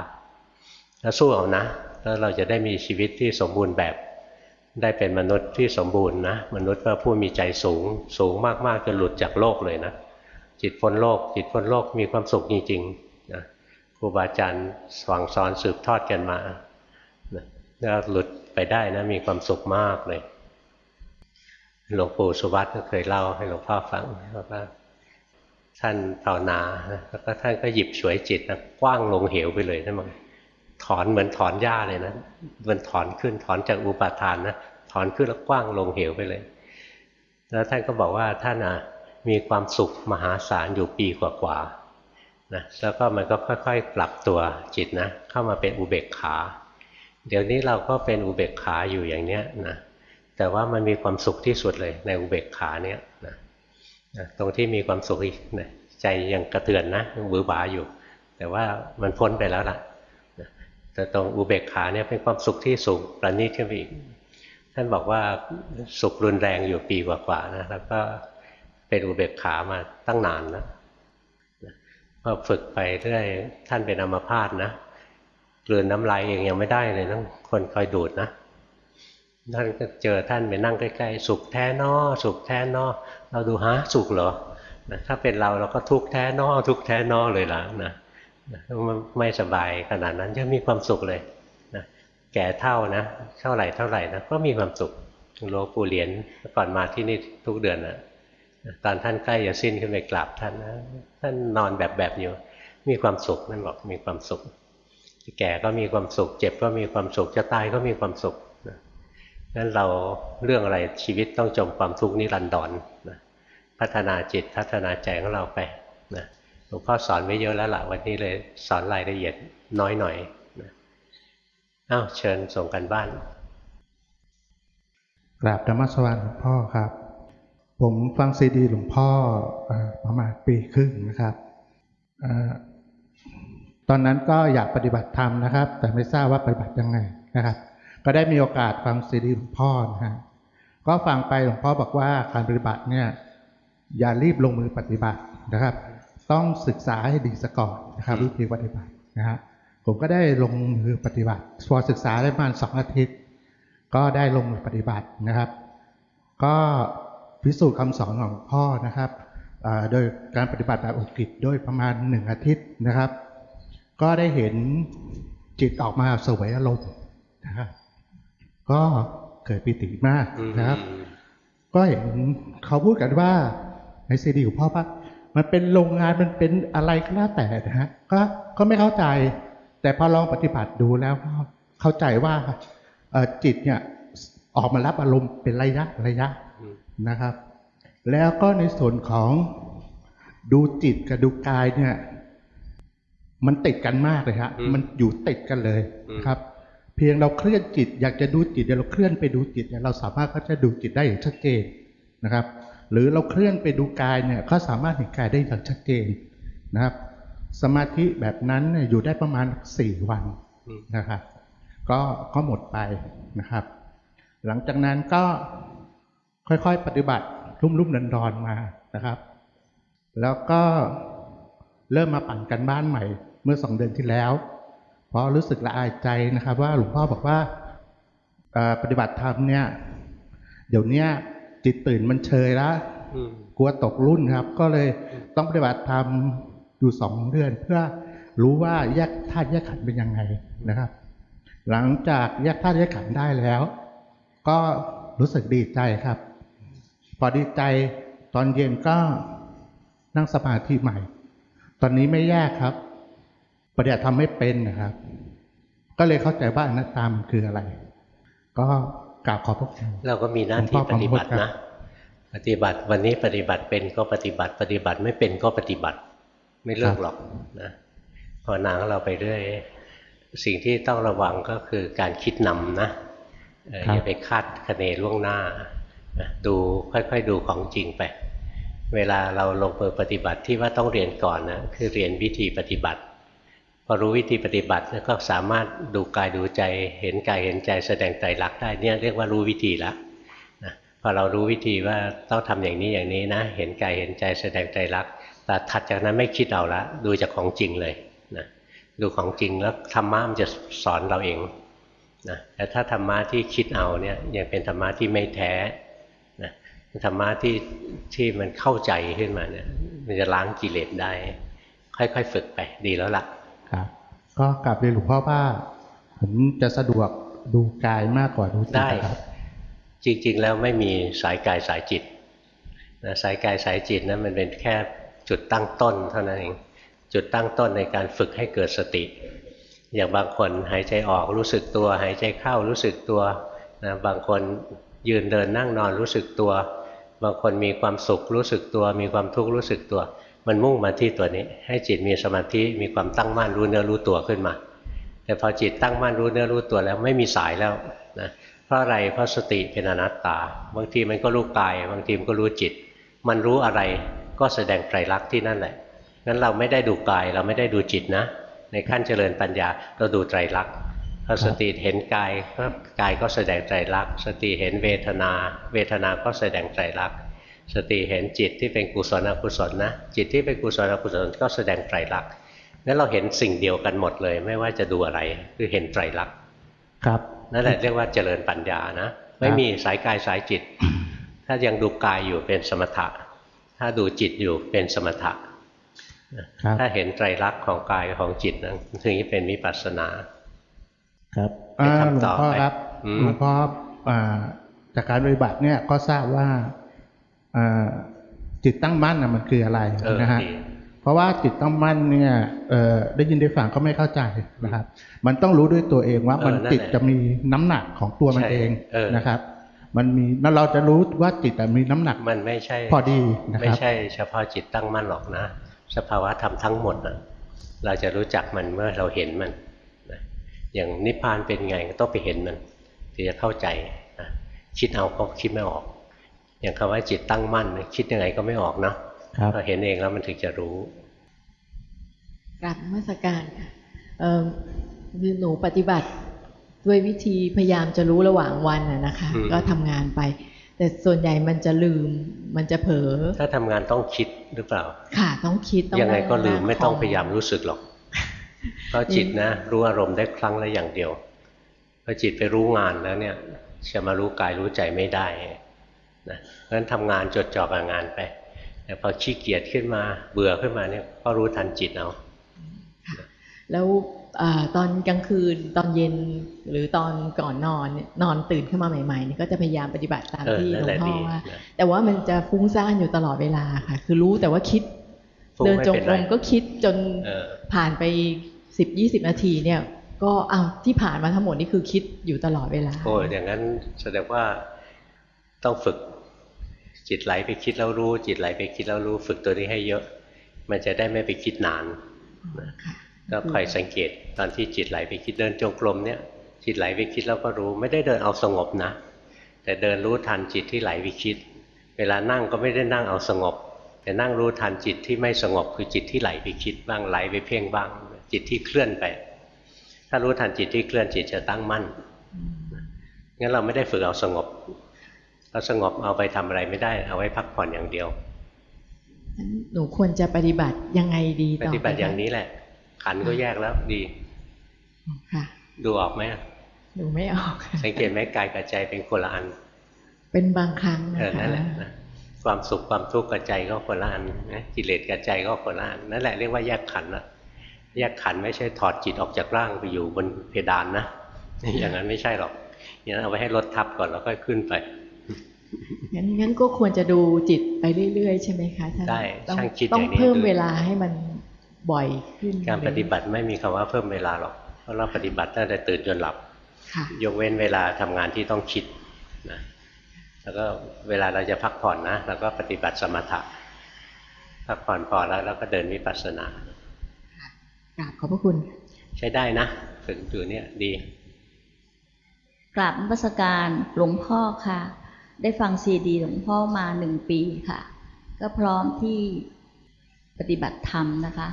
แล้วสู้เอานะแล้วเราจะได้มีชีวิตที่สมบูรณ์แบบ ได้เป็นมนุษย์ที่สมบูรณ์นะมนุษย์ก็ผู้มีใจสูง สูงมากๆจนหลุดจากโลกเลยนะจิตพ้นโลก จิตพ้นโลกมีความสุขจริงๆ ครูบาอาจารย์สวงสอนสืบทอดกันมาแล้วหลุดไปได้นะมีความสุขมากเลย หลวงปู่สุวัตก็เคยเล่าให้หลวงพ่อฟังว่าท่านภาวนาแล้วก็ท่านก็หยิบฉวยจิตนะกว้างลงเหวไปเลยนะมันถอนเหมือนถอนหญ้าเลยนะมันถอนขึ้นถอนจากอุปาทานนะถอนขึ้นแล้วกว้างลงเหวไปเลย แล้วท่านก็บอกว่าท่านอะมีความสุขมหาศาลอยู่ปีกว่าๆ นะแล้วก็มันก็ค่อยๆปรับตัวจิตนะเข้ามาเป็นอุเบกขา เดี๋ยวนี้เราก็เป็นอุเบกขาอยู่อย่างเนี้ยนะแต่ว่ามันมีความสุขที่สุดเลยในอุเบกขาเนี้ยนะตรงที่มีความสุขนะใจยังกระเทือนนะยังบือบาอยู่ แต่ว่ามันพ้นไปแล้วล่ะแต่ตรงอุเบกขาเนี่ยเป็นความสุขที่สูงประณีตขึ้นไปอีกท่านบอกว่าสุขรุนแรงอยู่ปีกว่าๆนะแล้วก็เป็นอุเบกขามาตั้งนานแล้ว อฝึกไปเรื่อยท่านเป็นอัมพาตนะกลืนน้ำลายเองยังไม่ได้เลยต้องคนคอยดูดนะท่านก็เจอท่านไปนั่งใกล้ๆสุขแท้นอสุขแท้นอเราดูฮะสุขเหรอนะถ้าเป็นเราเราก็ทุกแท้นอทุกแท้นอเลยล่ะนะไม่สบายขนาดนั้นจะมีความสุขเลยนะแก่เท่านะเท่าไหร่เท่าไหร่นะก็มีความสุขหลวงปู่เหรียญก่อนมาที่นี่ทุกเดือนนะ ตอนท่านใกล้จะสิ้นขึ้นไปกราบท่านนะท่านนอนแบบแบบอยู่ มีความสุขนั่นบอกมีความสุขแก่ก็มีความสุข เจ็บก็มีความสุขจะตายก็มีความสุขนั้นเราเรื่องอะไรชีวิตต้องจมความทุกข์นิรันดรนะพัฒนาจิตพัฒนาใจของเราไปนะหลวงพ่อสอนไว้เยอะแล้วล่ะวันนี้เลยสอนรายละเอียดน้อยหน่อยนะอ้าวเชิญส่งกันบ้านกราบธรรมสวรรค์หลวงพ่อครับ ผมฟังซีดีหลวงพ่อประมาณปีครึ่งนะครับตอนนั้นก็อยากปฏิบัติธรรมนะครับ แต่ไม่ทราบว่าปฏิบัติยังไงนะครับ ก็ได้มีโอกาสฟังซีดีหลวงพ่อนะฮะก็ฟังไปหลวงพ่อบอกว่าการปฏิบัติเนี่ยอย่ารีบลงมือปฏิบัตินะครับ ต้องศึกษาให้ดีสก่อนนะครับวิธีปฏิบัตินะฮะผมก็ได้ลงมือปฏิบัติพอศึกษาได้ประมาณสองอาทิตย์ ก็ได้ลงมือปฏิบัตินะครับ ก็ พิสูจน์คำสอนของพ่อนะครับโดยการปฏิบัติแบบอุกิจด้วยประมาณหนึ่งอาทิตย์นะครับ ก็ได้เห็นจิตออกมาสวยอารมณ์นะครับก็เกิดปิติมากนะครับ ก็เห็นเขาพูดกันว่าในซีดีของพ่อว่ามันเป็นโรงงานมันเป็นอะไรก็แล้วแต่นะฮะก็ก็ไม่เข้าใจ แต่พอลองปฏิบัติดูแล้วก็เข้าใจว่าจิตเนี่ยออกมารับอารมณ์เป็นระยะระยะ นะครับ แล้วก็ในส่วนของดูจิตกับดูกายเนี่ย มันติดกันมากเลยฮะมันอยู่ติดกันเลยครับ เพียงเราเคลื่อนจิต อยากจะดูจิตเดี๋ยวเราเคลื่อนไปดูจิตเนี่ยเราสามารถก็จะดูจิตได้อย่างชัดเจนนะครับ หรือเราเคลื่อนไปดูกายเนี่ย ก็สามารถเห็นกายได้อย่างชัดเจนนะครับ สมาธิแบบนั้นเนี่ยอยู่ได้ประมาณสี่วันนะครับก็ก็หมดไปนะครับ หลังจากนั้นก็ ค่อยๆ ปฏิบัติรุ่มๆดันดอนมานะครับ แล้วก็เริ่มมาปั่นกันบ้านใหม่ เมื่อสองเดือนที่แล้ว เพราะรู้สึกละอายใจนะครับ ว่าหลวงพ่อบอกว่าปฏิบัติธรรมเนี่ย เดี๋ยวนี้จิตตื่นมันเชยแล้วกลัวตกรุ่นครับ ก็เลยต้องปฏิบัติธรรมอยู่สองเดือน เพื่อรู้ว่าแยกธาตุแยกขันธ์เป็นยังไงนะครับ หลังจากแยกธาตุแยกขันธ์ได้แล้ว ก็รู้สึกดีใจครับ พอดีใจตอนเย็นก็นั่งสมาธิใหม่ ตอนนี้ไม่แยกครับปฏิบัติทำไม่เป็นนะครับ ก็เลยเข้าใจว่าอนัตตามคืออะไร ก็กราบขอบพระคุณเราก็มีหน้าที่ปฏิบัตินะ ปฏิบัติวันนี้ปฏิบัติเป็นก็ปฏิบัติ ปฏิบัติไม่เป็นก็ปฏิบัติ ไม่เลิกหรอกนะพอนางเราไปเรื่อยสิ่งที่ต้องระวังก็คือการคิดนำนะอย่าไปคาดคะเนล่วงหน้า ดูค่อยๆดูของจริงไป เวลาเราลงมือปฏิบัติที่ว่าต้องเรียนก่อนนะคือเรียนวิธีปฏิบัติพอรู้วิธีปฏิบัติก็สามารถดูกายดูใจ เห็นกายเห็นใจแสดงใจรักได้เนี่ยเรียกว่ารู้วิธีแล้วนะพอเรารู้วิธีว่าต้องทำอย่างนี้อย่างนี้นะ เห็นกายเห็นใจแสดงใจรัก แต่ถัดจากนั้นไม่คิดเอาละดูจากของจริงเลยนะดูของจริงแล้วธรรมะมันจะสอนเราเองนะแต่ถ้าธรรมะที่คิดเอาเนี่ยยังเป็นธรรมะที่ไม่แท้ ธรรมะที่ที่มันเข้าใจขึ้นมาเนี่ย มันจะล้างกิเลสได้ ค่อยๆฝึกไปดีแล้วละ่ะครับ ก็กลับเรียนหลวงพ่อว่าผมจะสะดวกดูกายมากกว่าดูจิตได้นะครับจริงๆแล้วไม่มีสายกายสายจิตนะสายกายสายจิตนะมันเป็นแค่จุดตั้งต้นเท่านั้นเองจุดตั้งต้นในการฝึกให้เกิดสติ อย่างบางคนหายใจออกรู้สึกตัว หายใจเข้ารู้สึกตัวนะบางคนยืนเดินนั่งนอนรู้สึกตัว บางคนมีความสุขรู้สึกตัว มีความทุกข์รู้สึกตัว มันมุ่งมาที่ตัวนี้ ให้จิตมีสมาธิมีความตั้งมั่นรู้เนื้อรู้ตัวขึ้นมา แต่พอจิตตั้งมั่นรู้เนื้อรู้ตัวแล้วไม่มีสายแล้วนะเพราะอะไรเพราะสติเป็นอนัตตา บางทีมันก็รู้กาย บางทีมันก็รู้จิต มันรู้อะไรก็แสดงไตรลักษณ์ที่นั่นแหละงั้นเราไม่ได้ดูกายเราไม่ได้ดูจิตนะ ในขั้นเจริญปัญญาเราดูไตรลักษณ์ พอสติเห็นกายก็กายก็แสดงไตรลักษณ์สติเห็นเวทนา เวทนาก็แสดงไตรลักษณ์สติเห็นจิตที่เป็นกุศลอกุศลนะ จิตที่เป็นกุศลอกุศลก็แสดงไตรลักษณ์งั้นเราเห็นสิ่งเดียวกันหมดเลย ไม่ว่าจะดูอะไรคือเห็นไตรลักษณ์ครับนั่นแหละเรียกว่าเจริญปัญญานะไม่มีสายกายสายจิต ถ้ายังดูกายอยู่เป็นสมถะ ถ้าดูจิตอยู่เป็นสมถะครับถ้าเห็นไตรลักษณ์ของกายของจิตนะถึงจะเป็นวิปัสสนา ครับไปอ่าทำหลวต่งอพ่อไปครับอืมหลวงพ่ออ่าจากการปฏิบัติเนี่ยก็ทราบว่าอ่าจิตตั้งมั่นนะมันคืออะไรเออนะฮะดีเพราะว่าจิตตั้งมั่นเนี่ยเอ่อได้ยินได้ฟังก็ไม่เข้าใจนะครับ มันต้องรู้ด้วยตัวเองว่าเออมันนั่นแหละจิตจะมีน้ำหนักของตัวมันใช่เองเออนะครับมันมีแล้วเราจะรู้ว่าจิตอะมีน้ำหนักมันไม่ใช่ พอดีนะไม่ครับใช่เฉพาะจิตตั้งมั่นหรอกนะ สภาวะธรรมทั้งหมดนะเราจะรู้จักมันเมื่อเราเห็นมันนะ อย่างนิพพานเป็นไงก็ต้องไปเห็นมันถึงจะเข้าใจนะคิดเอาก็คิดไม่ออก อย่างคำว่าจิตตั้งมั่น คิดยังไงก็ไม่ออกเนาะครับพอเห็นเองแล้วมันถึงจะรู้กราบนมัสการค่ะเอ่อคือหนูปฏิบัติด้วยวิธีพยายามจะรู้ระหว่างวันน่ะนะคะอืมก็ทำงานไป แต่ส่วนใหญ่มันจะลืมมันจะเผลอถ้าทำงานต้องคิดหรือเปล่า ค่ะต้องคิดต้องยังไงก็ลืมนั่ไม่ต้องคพยายามรู้สึกหรอก เพราะจิตนะรู้อารมณ์ได้ครั้งละอย่างเดียวพอจิตไปรู้งานแล้วเนี่ยจะมารู้กายรู้ใจไม่ได้นะเพราะฉะนั้นทำงานจดจ่อกับงานไป แต่พอขี้เกียจขึ้นมาเบื่อขึ้นมาเนี่ยก็รู้ทันจิตเอาแล้วอ่าตอนกลางคืนตอนเย็นหรือตอนก่อนนอนเนี่ยนอนตื่นขึ้นมาใหม่ๆเนี่ยก็จะพยายามปฏิบัติตามเออที่นั่หนลวแหละงพ่อดีว่านะแต่ว่ามันจะฟุ้งซ่านอยู่ตลอดเวลาค่ะ คือรู้แต่ว่าคิดฟุ้งเดินไม่จงเป็นกไรรมก็คิดจนเออผ่านไป สิบยี่สิบนาทีเนี่ย ก็อ้าวที่ผ่านมาทั้งหมดนี่คือคิดอยู่ตลอดเวลา โอ้ยอย่างนั้นแสดงว่าต้องฝึกจิตไหลไปคิดแล้วรู้ จิตไหลไปคิดแล้วรู้ ฝึกตัวนี้ให้เยอะ มันจะได้ไม่ไปคิดนานค่ะก็คอยสังเกตตอนที่จิตไหลไปคิดเดินจงกรมเนี่ย จิตไหลไปคิดแล้วก็รู้ ไม่ได้เดินเอาสงบนะ แต่เดินรู้ทันจิตที่ไหลไปคิด เวลานั่งก็ไม่ได้นั่งเอาสงบ แต่นั่งรู้ทันจิตที่ไม่สงบคือจิตที่ไหลไปคิดบ้างไหลไปเพ่งบ้าง จิตที่เคลื่อนไป ถ้ารู้ทันจิตที่เคลื่อนจิตจะตั้งมั่นงั้นเราไม่ได้ฝึกเอาสงบเอาสงบเอาไปทำอะไรไม่ได้ เอาไว้พักผ่อนอย่างเดียวงั้นหนูควรจะปฏิบัติยังไงดีปต่อฏิบัติไปคะอย่างนี้แหละ ขันก็แยกแล้วดีค่ะดูออกไหมหนูไม่ออก สังเกตไหมกายกับใจเป็นคนละอัน เป็นบางครั้งนะเออคะนั่นแหละนะความสุขความทุกข์กับใจก็คนละอันนะกิเลสกับใจก็คนละอันนั่นแหละเรียกว่าแยกขันธ์นะ แยกขันธ์ไม่ใช่ถอดจิตออกจากร่างไปอยู่บนเพดานนะ อย่างนั้นไม่ใช่หรอกอย่างนั้นเอาไว้ให้ลดทับก่อนแล้วก็ขึ้นไปงั้นงั้นก็ควรจะดูจิตไปเรื่อยๆ ใช่ไหมคะท่านได้ต้องช่างคิดต้องอย่างนี้เพิ่มดูเวลาให้มันบ่อยขึ้น การปฏิบัติไม่มีคำว่าเพิ่มเวลาหรอก เพราะเราปฏิบัติตั้งแต่ตื่นจนหลับค่ะยกเว้นเวลาทำงานที่ต้องคิดนะแล้วก็เวลาเราจะพักผ่อนนะเราก็ปฏิบัติสมถะพักผ่อนพอแล้วเราก็เดินวิปัสสนา กราบขอบพระคุณ ใช้ได้นะฝึกอยู่เนี่ยดี กราบนมัสการหลวงพ่อค่ะ ได้ฟังซีดีหลวงพ่อมาหนึ่งปีค่ะ ก็พร้อมที่ปฏิบัติธรรมนะคะ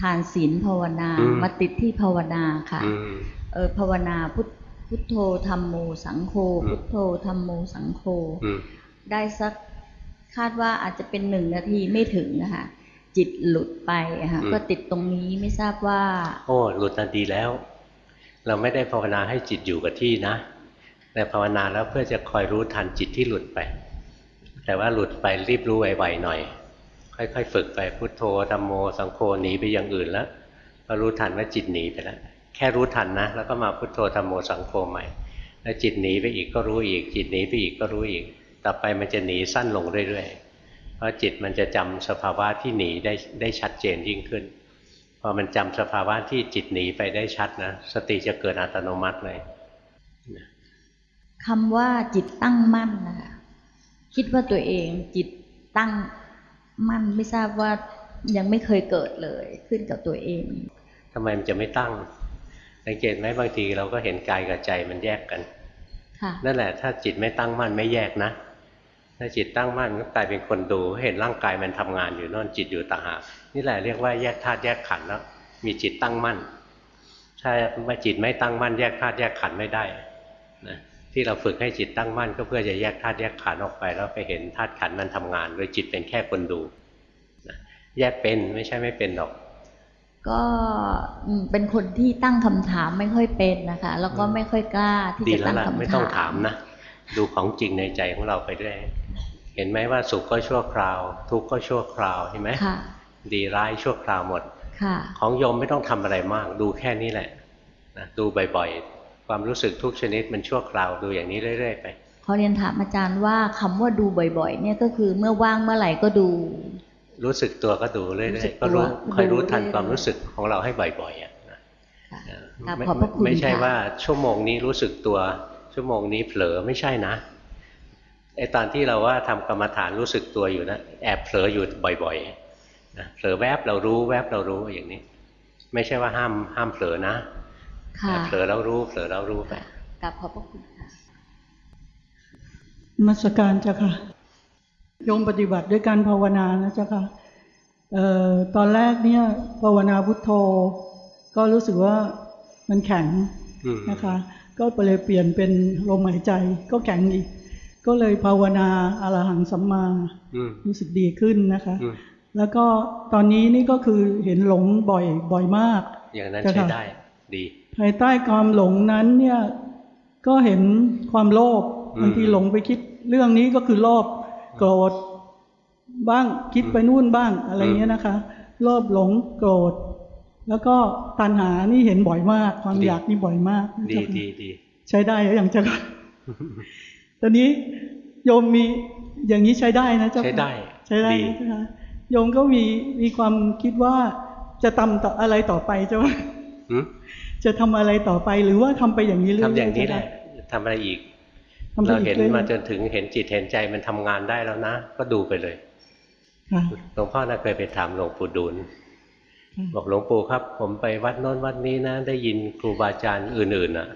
ทานศีลภาวนาอืมมาติดที่ภาวนาค่ะอืมเออภาวนาพุทพุทโธธรรมโมสังโฆอืมพุทโธธรรมโมสังโฆอืมได้สักคาดว่าอาจจะเป็นหนึ่งนาทีไม่ถึงนะคะ จิตหลุดไปอะค่ะอืมก็ติดตรงนี้ไม่ทราบว่า โอ้หลุดนาดีแล้ว เราไม่ได้ภาวนาให้จิตอยู่กับที่นะ แต่ภาวนาแล้วเพื่อจะคอยรู้ทันจิตที่หลุดไป แต่ว่าหลุดไปรีบรู้ไวๆหน่อย ค่อยๆ ฝึกไปพุทโธธรรมโมสังโฆหนีไปอย่างอื่นแล้วก็รู้ทันว่าจิตหนีไปแล้วแค่รู้ทันนะแล้วก็มาพุทโธธรรมโมสังโฆใหม่ แล้วจิตหนีไปอีกก็รู้อีก จิตหนีไปอีกก็รู้อีก ต่อไปมันจะหนีสั้นลงเรื่อยๆ เพราะจิตมันจะจำสภาวะที่หนีได้ได้ชัดเจนยิ่งขึ้น พอมันจำสภาวะที่จิตหนีไปได้ชัดนะสติจะเกิดอัตโนมัติเลยคำว่าจิตตั้งมั่นนะคะคิดว่าตัวเองจิตตั้งมั่นไม่ทราบว่ายังไม่เคยเกิดเลยขึ้นกับตัวเองทำไมมันจะไม่ตั้งสังเกตไหมบางทีเราก็เห็นกายกับใจมันแยกกันค่ะนั่นแหละ ถ้าจิตไม่ตั้งมั่นไม่แยกนะ ถ้าจิตตั้งมั่นก็กลายเป็นคนดู เห็นร่างกายมันทำงานอยู่โน่นจิตอยู่ต่างหากนี่แหละเรียกว่าแยกธาตุแยกขันธ์แล้วมีจิตตั้งมั่น ถ้าไม่จิตไม่ตั้งมั่น แยกธาตุแยกขันธ์ไม่ได้นะที่เราฝึกให้จิตตั้งมั่น ก็เพื่อจะแยกธาตุแยกขันธ์ออกไปแล้วไปเห็นธาตุขันธ์มันทำงาน โดยจิตเป็นแค่คนดูนะแยกเป็นไม่ใช่ไม่เป็นหรอก ก็อืมเป็นคนที่ตั้งคำถามไม่ค่อยเป็นนะคะ แล้วก็ไม่ค่อยกล้าที่ดีจะแล้ตั้วงล่ะคำถามไม่ต้องถามนะ ดูของจริงในใจของเราไปด้วยเห็นไหมว่าสุขก็ชั่วคราว ทุกข์ก็ชั่วคราวเห็นไหมค่ะดีร้ายชั่วคราวหมดค่ะของโยมไม่ต้องทำอะไรมาก ดูแค่นี้แหละนะดูบ่อยๆ ความรู้สึกทุกชนิดมันชั่วคราวดูอย่างนี้เรื่อยๆไปขอเรียนถามอาจารย์ว่าคำว่าดูบ่อย ๆ เนี่ยก็คือเมื่อว่างเมื่อไหร่ก็ดู รู้สึกตัวก็ดูเรื่รู้อสึยกๆตัวก็รู้คอยรู้ทันดูเรื่อยๆความรู้สึกของเราให้บ่อยๆอะนะค่ะเออครับไม่ขอบพระคุณไม่ใช่ค่ะว่าชั่วโมงนี้รู้สึกตัว ชั่วโมงนี้เผลอไม่ใช่นะไอตอนที่เราว่าทำกรรมฐานรู้สึกตัวอยู่นะแอบเผลออยู่บ่อยๆนะเผลอแวบเรารู้แวบเรารู้อย่างนี้ ไม่ใช่ว่าห้ามห้ามเผลอนะค่ะแต่เผลอแล้วรู้เผลอแล้วรู้ไปค่ะกราบขอบพระคุณค่ะนมัสการเจ้าค่ะโยมปฏิบัติด้วยการภาวนานะเจ้าค่ะเอ่อตอนแรกเนี่ยภาวนาพุทโธ ก็รู้สึกว่ามันแข็งอืมนะคะ ก็เลยเปลี่ยนเป็นลมหายใจก็แข็งอีก ก็เลยภาวนาอรหังสัมมาอืมรู้สึกดีขึ้นนะคะอืมแล้วก็ตอนนี้นี่ก็คือเห็นหลงบ่อยบ่อยมาก อย่างนั้นเจ้าใช้ค่ะได้ดี ภายใต้ความหลงนั้นเนี่ยก็เห็นความโลภอืมบางทีหลงไปคิดเรื่องนี้ก็คือโลภโกรธบ้างคิดไปนู่นบ้างอะไรเงี้ยนะคะ โลภหลงโกรธ แล้วก็ตัณหานี่เห็นบ่อยมาก ความดีอยากนี่บ่อยมากดีเจ้าค่ะดีดีใช้ได้หรือยังเจ้าค่ะตอนนี้โยมมีอย่างนี้ใช้ได้นะเจ้าค่ะใช้ได้ ใช้ได้ดีนะเจ้าค่ะโยมก็มีมีความคิดว่าจะทำต่ออะไรต่อไปเจ้าค่ะหืมจะทำอะไรต่อไปหรือว่าทำไปอย่างนี้เรื่อยๆทำอย่างนี้แหละเจ้าค่ทำอะไรอีกทำไปเราอีกเห็นเรื่อยๆมาจนถึงเห็นจิตเห็นใจมันทำงานได้แล้วนะ ก็ดูไปเลยค่ะหลวงพ่อน่ะเคยไปถามหลวงปู่ดูลอืม บอกหลวงปู่ครับ ผมไปวัดโน้นวัดนี้นะ ได้ยินครูบาอาจารย์อื่นๆน่ะ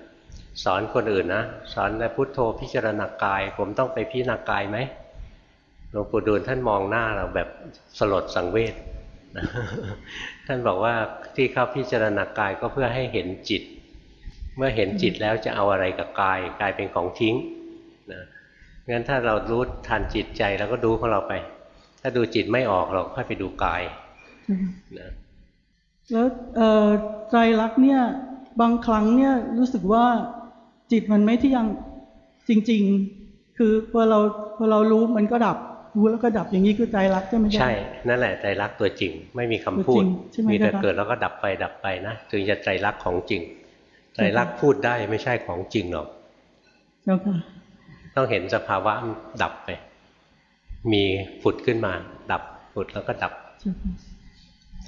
สอนคนอื่นนะ สอนในพุทโธพิจารณากาย ผมต้องไปพิจารณากายไหมหลวงปู่ดูลท่านมองหน้าเราแบบสลดสังเวชท่านบอกว่าที่เขาพิจารณากายก็เพื่อให้เห็นจิต เมื่อเห็นจิตแล้วจะเอาอะไรกับกายกายเป็นของทิ้งนะงั้นถ้าเรารู้ทันจิตใจเราก็ดูของเราไป ถ้าดูจิตไม่ออกเราค่อยไปดูกายนะ แล้วเอ่อใจรักษณ์เนี่ยบางครั้งเนี่ยรู้สึกว่าจิตมันไม่เที่ยงจริง ๆ คือพอเราพอเรารู้มันก็ดับรู้แล้วก็ดับอย่างนี้คือใจรักษณ์ใช่ไหมจ๊ะใช่นั่นแหละใจรักตัวจริง ไม่มีคำพูตัวจริดงใช่ไหมมีแต่คะเกิดแล้วก็ดับไปดับไปนะถึงจะใจรักของจริงใจรักพูดได้ไม่ใช่ของจริงหรอกเจ้าค่ะต้องเห็นสภาวะมันดับไป มีผุดขึ้นมา ดับผุดแล้วก็ดับเจ้าค่ะ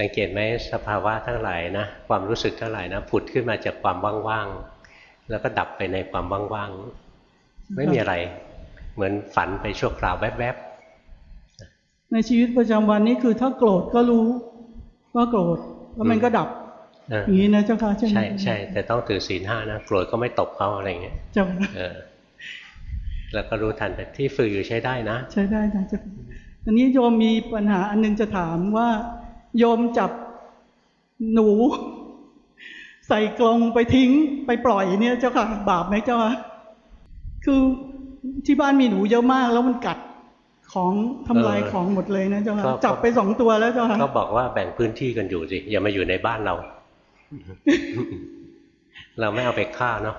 สังเกตไหมสภาวะทั้งหลายนะความรู้สึกทั้งหลายนะผุดขึ้นมาจากความว่างๆแล้วก็ดับไปในความว่างๆไม่มีอะไร เหมือนฝันไปชั่วคราวแวบในชีวิตประจำวันนี้คือถ้าโกรธก็รู้ว่าโกรธแล้วมันก็ดับๆเอออย่างนี้นะเจ้าค่ะใช่ไหมใช่ใช่แต่ต้องถือศีลห้านะโกรธก็ไม่ตบเขาอะไรอย่างเงี้ยเจ้าค่ะเออแล้วก็รู้ทันแต่ที่ฝึกอยู่ใช้ได้นะ ใช้ได้นะเจ้าค่ะอันนี้โยมมีปัญหาอันหนึงจะถามว่า โยมจับหนู ใส่กรงไปทิ้งไปปล่อยเนี่ยเจ้าค่ะ บาปไหมเจ้าค่ะคือที่บ้านมีหนูเยอะมากแล้วมันกัดของทำลายเออของหมดเลยนะเจ้าค่ะก็จับไปสองตัวแล้วเจ้าค่ะก็บอกว่าแบ่งพื้นที่กันอยู่สิอย่ามาอยู่ในบ้านเรา เราไม่เอาไปฆ่าเนาะ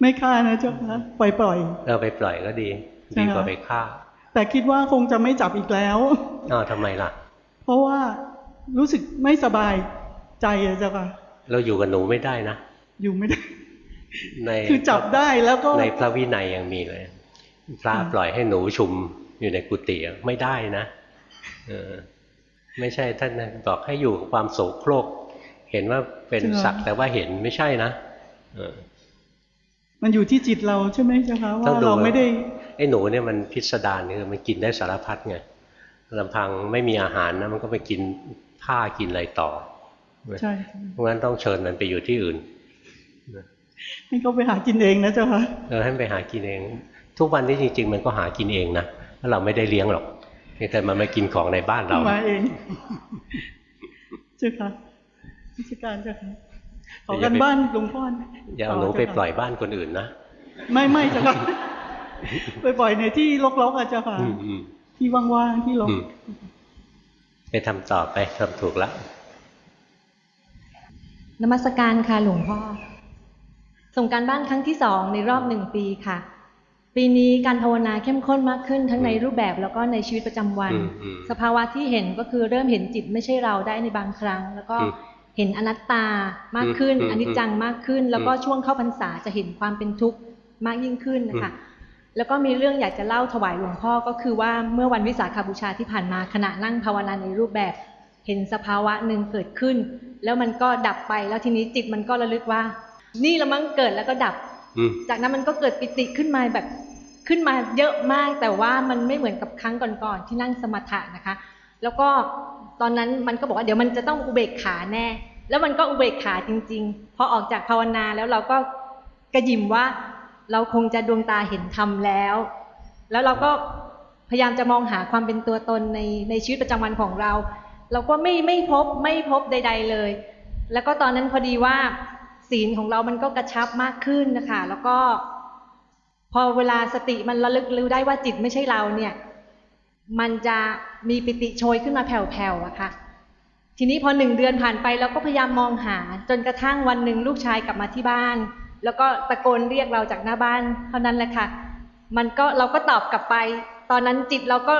ไม่ฆ่านะเจ้าค่ะปล่อยปล่อยเอาไปปล่อยก็ดีใช่ดีค่ะกว่าไปฆ่า แต่คิดว่าคงจะไม่จับอีกแล้วอ้าวทำไมล่ะ เพราะว่า รู้สึกไม่สบายใจอะเจ้าค่ะเราอยู่กับหนูไม่ได้นะ อยู่ไม่ได้ ในคือจับได้แล้วก็ในพระวินัยยังมีเลย พระอืมปล่อยให้หนูชุมอยู่ในกุฏิอะไม่ได้นะเออไม่ใช่ท่านนะบอกให้อยู่กับความโสโครก เห็นว่าเป็นสักแต่ว่าเห็นไม่ใช่นะเออมันอยู่ที่จิตเราใช่ไหมเจ้าค่ะต้อว่างดูเราไม่ได้ไอ้หนูเนี่ยมันพิสดารคือมันกินได้สารพัดไงลำพังไม่มีอาหารนะมันก็ไปกิน ผ้ากินอะไรต่อใช่เพราะงั้นต้องเชิญมันไปอยู่ที่อื่นให้เขาไปหากินเองนะเจ้าค่ะเออให้มันไปหากินเอง ทุกวันนี้จริง ๆ มันก็หากินเองนะถ้าเราไม่ได้เลี้ยงหรอกเพียงแต่มันมากินของในบ้านเรามาเองเจ้าค่ะราชการเจ้าค่ะขอกันบ้านหลวงพ่ออย่าเอาหนูไปปล่อยบ้านคนอื่นนะไม่ไม่เจ้าค่ะไปปล่อยในที่รกๆอะเจ้าค่ะอืมอืมที่ว่างๆที่รกอืม ไปทำต่อไปทำถูกแล้วนมัสการค่ะหลวงพ่อ ส่งการบ้านครั้งที่สองในรอบหนึ่งปีค่ะ ปีนี้การภาวนาเข้มข้นมากขึ้นทั้งในรูปแบบแล้วก็ในชีวิตประจำวันอืมอืมสภาวะที่เห็นก็คือเริ่มเห็นจิตไม่ใช่เราได้ในบางครั้ง แล้วก็อืมเห็นอนัตตามากขึ้นอืมอนิจจังมากขึ้น แล้วก็อืมช่วงเข้าพรรษาจะเห็นความเป็นทุกข์มากยิ่งขึ้นนะคะ แล้วก็มีเรื่องอยากจะเล่าถวายหลวงพ่อก็คือว่าเมื่อวันวิสาขบูชาที่ผ่านมาขณะนั่งภาวนาในรูปแบบ เห็นสภาวะหนึ่งเกิดขึ้น แล้วมันก็ดับไปแล้วทีนี้จิตมันก็ระลึกว่า นี่ละมั้งเกิดแล้วก็ดับอืมจากนั้นมันก็เกิดปิติขึ้นมาแบบขึ้นมาเยอะมากแต่ว่ามันไม่เหมือนกับครั้งก่อนๆที่นั่งสมถะนะคะ แล้วก็ตอนนั้นมันก็บอกว่าเดี๋ยวมันจะต้องอุเบกขาแน่ แล้วมันก็อุเบกขาจริง ๆ พอออกจากภาวนาแล้วเราก็กระยิมว่า เราคงจะดวงตาเห็นธรรมแล้ว แล้วเราก็พยายามจะมองหาความเป็นตัวตนในในชีวิตประจำวันของเรา เราก็ไม่ไม่พบไม่พบใด ๆเลย แล้วก็ตอนนั้นพอดีว่าศีลของเรามันก็กระชับมากขึ้นนะคะ แล้วก็ พอเวลาสติมันระลึกรู้ได้ว่าจิตไม่ใช่เราเนี่ย มันจะมีปิติโชยขึ้นมาแผ่วๆอะค่ะ ทีนี้พอหนึ่งเดือนผ่านไปเราก็พยายามมองหา จนกระทั่งวันหนึ่งลูกชายกลับมาที่บ้าน แล้วก็ตะโกนเรียกเราจากหน้าบ้านเท่านั้นแหละค่ะ มันก็เราก็ตอบกลับไป ตอนนั้นจิตเราก็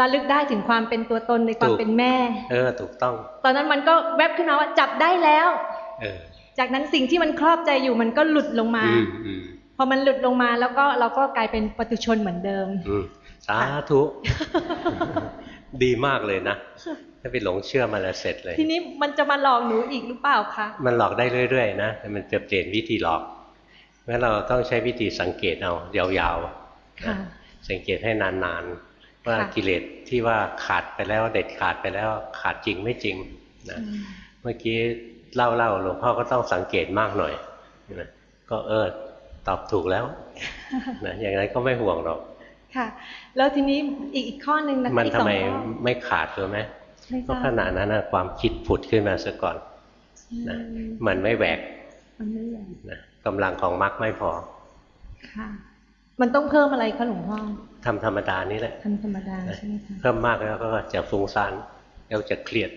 ระลึกได้ถึงความเป็นตัวตนในความถูกเป็นแม่ เออ ถูกต้อง ตอนนั้นมันก็แวบขึ้นมาว่าจับได้แล้ว เออ จากนั้นสิ่งที่มันครอบใจอยู่มันก็หลุดลงมาอืมอืมพอมันหลุดลงมาแล้วก็เราก็กลายเป็นปตุชนเหมือนเดิมอืมสาธุ ดีมากเลยนะ ถ้าไปหลงเชื่อมันแล้วเสร็จเลย ทีนี้มันจะมาหลอกหนูอีกหรือเปล่าคะ มันหลอกได้เรื่อยๆนะแต่มันจะเปลี่ยนวิธีหลอกงั้นเราต้องใช้วิธีสังเกตเอายาวๆค่ะนะสังเกตให้นานๆ ว่าค่ะกิเลสที่ว่าขาดไปแล้วเด็ดขาดไปแล้วขาดจริงไม่จริงนะอืมเมื่อกี้เล่าเล่าๆหลวงพ่อก็ต้องสังเกตมากหน่อยนะก็เออตอบถูกแล้วนะอย่างนั้นก็ไม่ห่วงหรอกค่ะ แล้วทีนี้อีกอีกข้อหนึ่งนะคะมันอีกทำสองไมข้อไม่ขาดรู้ไหม ไม่เพทราราะบขณะนั้นนะความคิดผุดขึ้นมาซะก่อนนะอืมมันไม่แหวกมันไม่ใหญ่นะกำลังของมรรคไม่พอค่ะ มันต้องเพิ่มอะไรคะหลวงพ่อทำธรรมดานี่แหละทำธรรมดาใช่ไหมคะเพิ่มมากแล้วก็จะฟุ้งซ่านแล้วจะเครียด